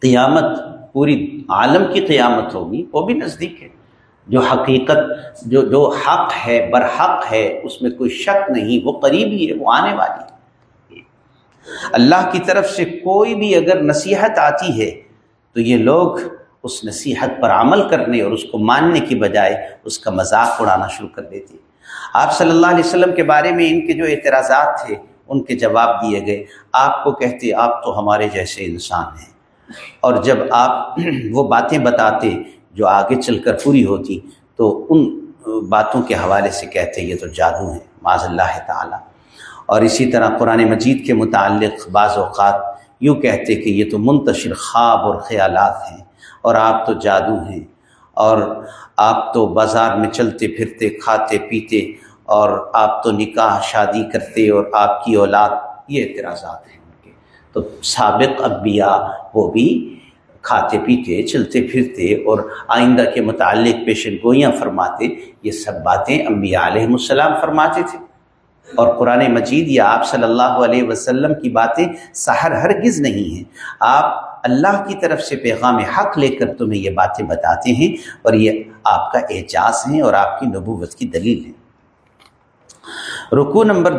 قیامت، پوری عالم کی قیامت ہوگی، وہ بھی نزدیک ہے۔ جو حقیقت، جو جو حق ہے، برحق ہے، اس میں کوئی شک نہیں، وہ قریبی ہے، وہ آنے والی ہے۔ اللہ کی طرف سے کوئی بھی اگر نصیحت آتی ہے، تو یہ لوگ اس نصیحت پر عمل کرنے اور اس کو ماننے کی بجائے اس کا مذاق اڑانا شروع کر دیتی۔ آپ صلی اللہ علیہ وسلم کے بارے میں ان کے جو اعتراضات تھے، ان کے جواب دیے گئے۔ آپ کو کہتے، آپ تو ہمارے جیسے انسان ہیں۔ اور جب آپ وہ باتیں بتاتے جو آگے چل کر پوری ہوتی، تو ان باتوں کے حوالے سے کہتے، یہ تو جادو ہیں معذ اللہ تعالیٰ۔ اور اسی طرح قرآن مجید کے متعلق بعض اوقات یوں کہتے کہ یہ تو منتشر خواب اور خیالات ہیں۔ اور آپ تو جادو ہیں اور آپ تو بازار میں چلتے پھرتے، کھاتے پیتے اور آپ تو نکاح، شادی کرتے اور آپ کی اولاد، یہ اعتراضات ہیں ان کے۔ تو سابق انبیاء وہ بھی کھاتے پیتے، چلتے پھرتے اور آئندہ کے متعلق پیشن گوئیاں فرماتے، یہ سب باتیں انبیاء علیہ السلام فرماتے تھے۔ اور قرآن مجید یا آپ صلی اللہ علیہ وسلم کی باتیں سحر ہرگز نہیں ہیں۔ آپ اللہ کی طرف سے پیغام حق لے کر تمہیں یہ باتیں بتاتے ہیں اور یہ آپ کا اعجاز ہیں اور آپ کی نبوت کی دلیل ہے رکو نمبر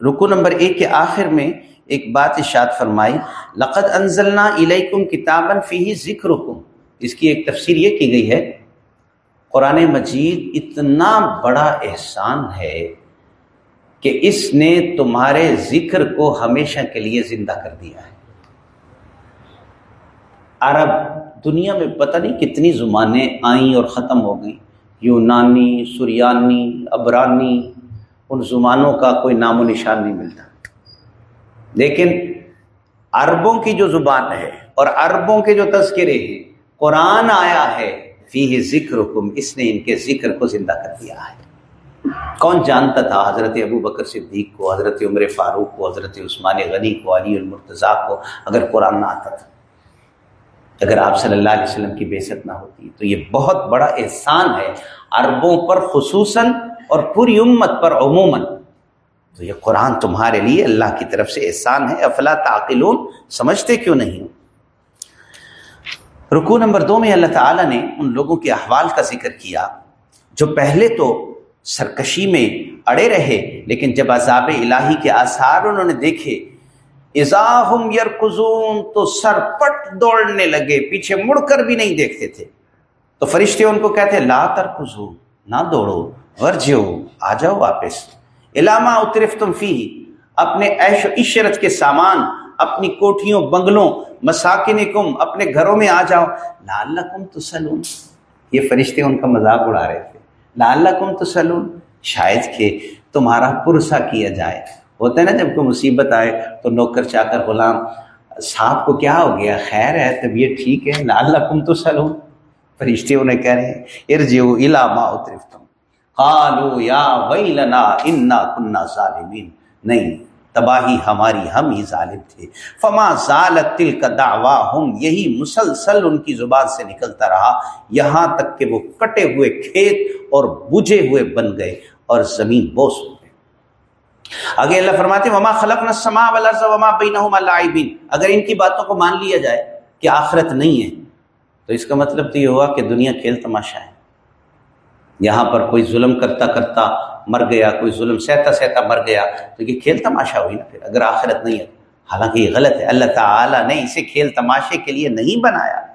رکو نمبر ایک کے آخر میں ایک بات اشاد فرمائی، لقد انزلنا الیکم کتابا فیہ ذکرکم۔ اس کی ایک تفسیر یہ کی گئی ہے، قرآن مجید اتنا بڑا احسان ہے کہ اس نے تمہارے ذکر کو ہمیشہ کے لیے زندہ کر دیا ہے۔ عرب، دنیا میں پتہ نہیں کتنی زبانیں آئیں اور ختم ہو گئیں۔ یونانی، سریانی ابرانی ان زمانوں کا کوئی نام و نشان نہیں ملتا۔ لیکن عربوں کی جو زبان ہے اور عربوں کے جو تذکرے ہیں، قرآن آیا ہے فی ذکر حکم اس نے ان کے ذکر کو زندہ کر دیا ہے۔ کون جانتا تھا حضرت ابو بکر صدیق کو، حضرت عمر فاروق کو، حضرت عثمان غنی کو، علی المرتضیٰ کو، اگر قرآن نہ آتا تھا؟ اگر آپ صلی اللہ علیہ وسلم کی بیست نہ ہوتی تو یہ بہت بڑا احسان ہے عربوں پر خصوصاً اور پوری امت پر عموماً۔ تو یہ قرآن تمہارے لیے اللہ کی طرف سے احسان ہے۔ افلا تعقلون؟ سمجھتے کیوں نہیں رکو نمبر دو میں اللہ تعالیٰ نے ان لوگوں کے احوال کا ذکر کیا جو پہلے تو سرکشی میں اڑے رہے لیکن جب عذاب الہی کے آثار انہوں نے دیکھے ازاہم یرکزون تو سر پٹ دوڑنے لگے، پیچھے مڑ کر بھی نہیں دیکھتے تھے۔ تو فرشتے ان کو کہتے لا ترکزو، نہ دوڑو ورجو آ جاؤ واپس۔ علامہ اترف تم فی اپنے عیش و عشرت کے سامان، اپنی کوٹھیوں، بنگلوں مساکن کم اپنے گھروں میں آ جاؤ۔ لال کم تو سلون یہ فرشتے ان کا مذاق اڑا رہے تھے۔ لال کم تو سلون شاید کہ تمہارا پرسا کیا جائے۔ ہوتا ہے نا جب کوئی مصیبت آئے تو نوکر چا کر غلام، صاحب کو کیا ہو گیا؟ خیر ہے، طبیعت ٹھیک ہے لال کم تو سلون فرشتے انہیں کہہ رہے ہیں ارجو علامہ اترف تم قالو یا ویلنا انا کننا ظالمین۔ نہیں، تباہی ہماری، ہم ہی ظالم تھے۔ فما زالت تل کا دعوا ہم یہی مسلسل ان کی زبان سے نکلتا رہا۔ یہاں تک کہ وہ کٹے ہوئے کھیت اور بجھے ہوئے بن گئے اور زمین بوس ہو آگے اللہ فرماتے وما خلق نسما والارض وما بینہما لاعبین اگر ان کی باتوں کو مان لیا جائے کہ آخرت نہیں ہے، تو اس کا مطلب تو یہ ہوا کہ دنیا کھیل تماشا ہے۔ یہاں پر کوئی ظلم کرتا کرتا مر گیا، کوئی ظلم سہتا سہتا مر گیا، تو یہ کھیل تماشا ہوئی نا پھر، اگر آخرت نہیں ہے۔ حالانکہ یہ غلط ہے، اللہ تعالیٰ نے اسے کھیل تماشے کے لیے نہیں بنایا۔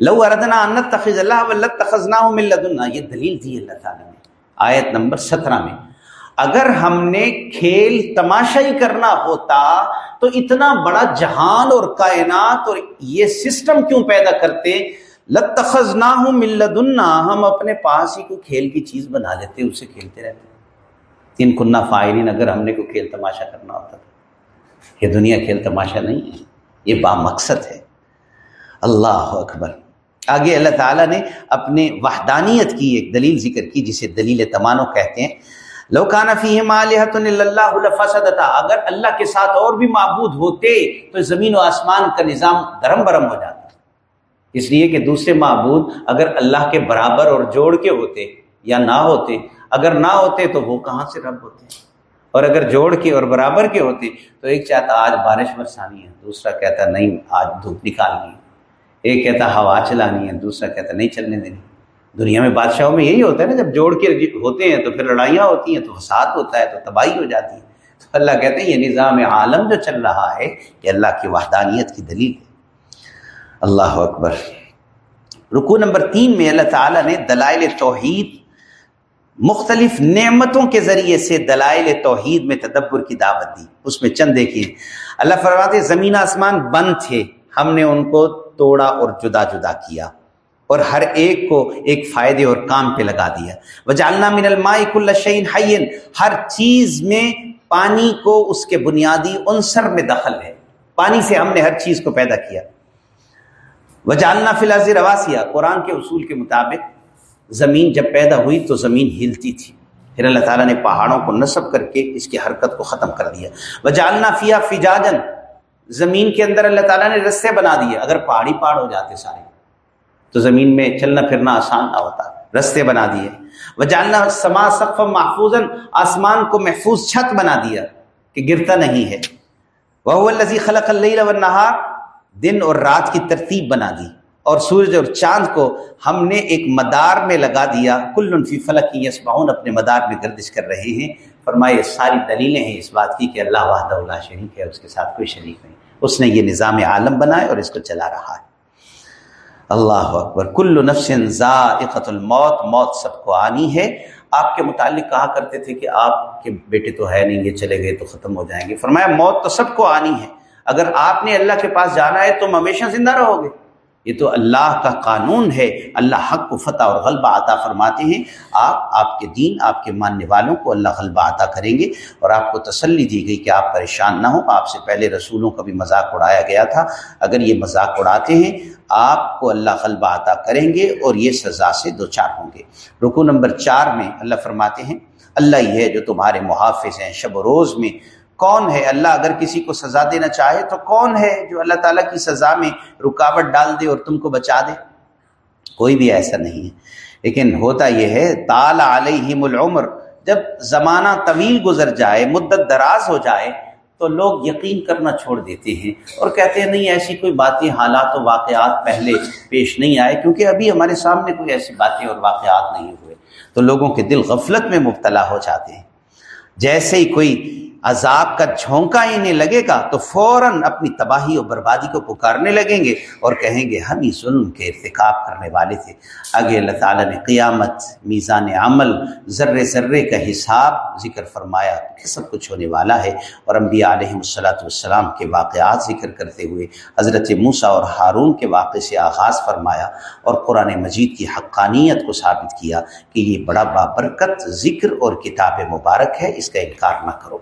لو اردنا انت تخذ اللہ تخذنا ملدنا یہ دلیل دی اللہ تعالیٰ نے۔ آیت نمبر سترہ میں۔ اگر ہم نے کھیل تماشا ہی کرنا ہوتا تو اتنا بڑا جہان اور کائنات اور یہ سسٹم کیوں پیدا کرتے؟ لتخذ نہ ہوں ملد ہم اپنے پاس ہی کو کھیل کی چیز بنا لیتے، اسے کھیلتے رہتے۔ تین کنہ فائرین، اگر ہم نے کوئی کھیل تماشا کرنا ہوتا تھا یہ دنیا کھیل تماشا نہیں ہے، یہ با مقصد ہے۔ اللہ اکبر۔ آگے اللہ تعالیٰ نے اپنے وحدانیت کی ایک دلیل ذکر کی، جسے دلیل تمانو کہتے ہیں۔ لوکانہ فی مالحت اللہ فسدتا اگر اللہ کے ساتھ اور بھی معبود ہوتے تو زمین و آسمان کا نظام درم برم ہو جاتا۔ اس لیے کہ دوسرے معبود اگر اللہ کے برابر اور جوڑ کے ہوتے یا نہ ہوتے، اگر نہ ہوتے تو وہ کہاں سے رب ہوتے؟ اور اگر جوڑ کے اور برابر کے ہوتے تو ایک چاہتا آج بارش برسانی ہے، دوسرا کہتا نہیں، آج دھوپ نکالنی ہے۔ ایک کہتا ہوا چلانی ہے، دوسرا کہتا نہیں چلنے دینی۔ دنیا میں بادشاہوں میں یہی ہوتا ہے نا، جب جوڑ کے ہوتے ہیں تو پھر لڑائیاں ہوتی ہیں، تو فساد ہوتا ہے، تو تباہی ہو جاتی ہے۔ تو اللہ کہتے ہیں، یہ نظام عالم جو چل رہا ہے یہ اللہ کی وحدانیت کی دلیل ہے۔ اللہ اکبر۔ رکو نمبر تین میں اللہ تعالیٰ نے دلائل توحید، مختلف نعمتوں کے ذریعے سے دلائل توحید میں تدبر کی دعوت دی۔ اس میں چند دیکھیے اللہ فرماتے زمین آسمان بند تھے، ہم نے ان کو توڑا اور جدا جدا کیا۔ اور ہر ایک کو ایک فائدے اور کام پہ لگا دیا۔ وہ جالنا من الماء کل شعین حین ہر چیز میں پانی کو اس کے بنیادی عنصر میں دخل ہے۔ پانی سے ہم نے ہر چیز کو پیدا کیا۔ وہ جالنا فی رواسیہ قرآن کے اصول کے مطابق زمین جب پیدا ہوئی تو زمین ہلتی تھی۔ پھر اللہ تعالیٰ نے پہاڑوں کو نصب کر کے اس کی حرکت کو ختم کر دیا۔ وہ جالنا فیا فجاجن زمین کے اندر اللہ تعالیٰ نے رستے بنا دیے۔ اگر پہاڑی پہاڑ ہو جاتے سارے۔ تو زمین میں چلنا پھرنا آسان نہ ہوتا۔ رستے بنا دیے۔ وہ جاننا سما سقف محفوظ آسمان کو محفوظ چھت بنا دیا کہ گرتا نہیں ہے۔ وہ الزی خلق اللہ نہار دن اور رات کی ترتیب بنا دی۔ اور سورج اور چاند کو ہم نے ایک مدار میں لگا دیا۔ کل فی فلک کی یسمعون اپنے مدار میں گردش کر رہے ہیں۔ فرمائے، ساری دلیلیں ہیں اس بات کی کہ اللہ وحدہ اللہ شریک ہے، اس کے ساتھ کوئی شریک نہیں۔ اس نے یہ نظام عالم بنائے اور اس کو چلا رہا ہے۔ اللہ اکبر۔ کل نفس ذائقت الموت، موت سب کو آنی ہے۔ آپ کے متعلق کہا کرتے تھے کہ آپ کے بیٹے تو ہے نہیں، یہ چلے گئے تو ختم ہو جائیں گے۔ فرمایا، موت تو سب کو آنی ہے۔ اگر آپ نے اللہ کے پاس جانا ہے تم ہمیشہ زندہ رہو گے۔ یہ تو اللہ کا قانون ہے۔ اللہ حق کو فتح اور غلبہ عطا فرماتے ہیں۔ آپ آپ کے دین، آپ کے ماننے والوں کو اللہ غلبہ عطا کریں گے۔ اور آپ کو تسلی دی گئی کہ آپ پریشان نہ ہوں۔ آپ سے پہلے رسولوں کا بھی مذاق اڑایا گیا تھا۔ اگر یہ مذاق اڑاتے ہیں، آپ کو اللہ غلبہ عطا کریں گے اور یہ سزا سے دو چار ہوں گے۔ رکو نمبر چار میں اللہ فرماتے ہیں، اللہ ہی ہے جو تمہارے محافظ ہیں۔ شب و روز میں کون ہے اللہ اگر کسی کو سزا دینا چاہے تو کون ہے جو اللہ تعالیٰ کی سزا میں رکاوٹ ڈال دے اور تم کو بچا دے؟ کوئی بھی ایسا نہیں ہے۔ لیکن ہوتا یہ ہے تال علیہم العمر، جب زمانہ طویل گزر جائے، مدت دراز ہو جائے، تو لوگ یقین کرنا چھوڑ دیتے ہیں اور کہتے ہیں، نہیں، ایسی کوئی باتیں، حالات و واقعات پہلے پیش نہیں آئے، کیونکہ ابھی ہمارے سامنے کوئی ایسی باتیں اور واقعات نہیں ہوئے۔ تو لوگوں کے دل غفلت میں مبتلا ہو جاتے ہیں۔ جیسے ہی کوئی عذاب کا جھونکا انہیں لگے گا، تو فوراً اپنی تباہی و بربادی کو پکارنے لگیں گے اور کہیں گے، ہم ہی ظلم کے ارتکاب کرنے والے تھے۔ آگے اللہ تعالیٰ نے قیامت میزان عمل ذرے ذرے کا حساب ذکر فرمایا کہ سب کچھ ہونے والا ہے۔ اور انبیاء علیہ الصلاۃ والسلام کے واقعات ذکر کرتے ہوئے حضرت موسیٰ اور ہارون کے واقعے سے آغاز فرمایا اور قرآن مجید کی حقانیت کو ثابت کیا کہ یہ بڑا بابرکت ذکر اور کتاب مبارک ہے، اس کا انکار نہ کرو۔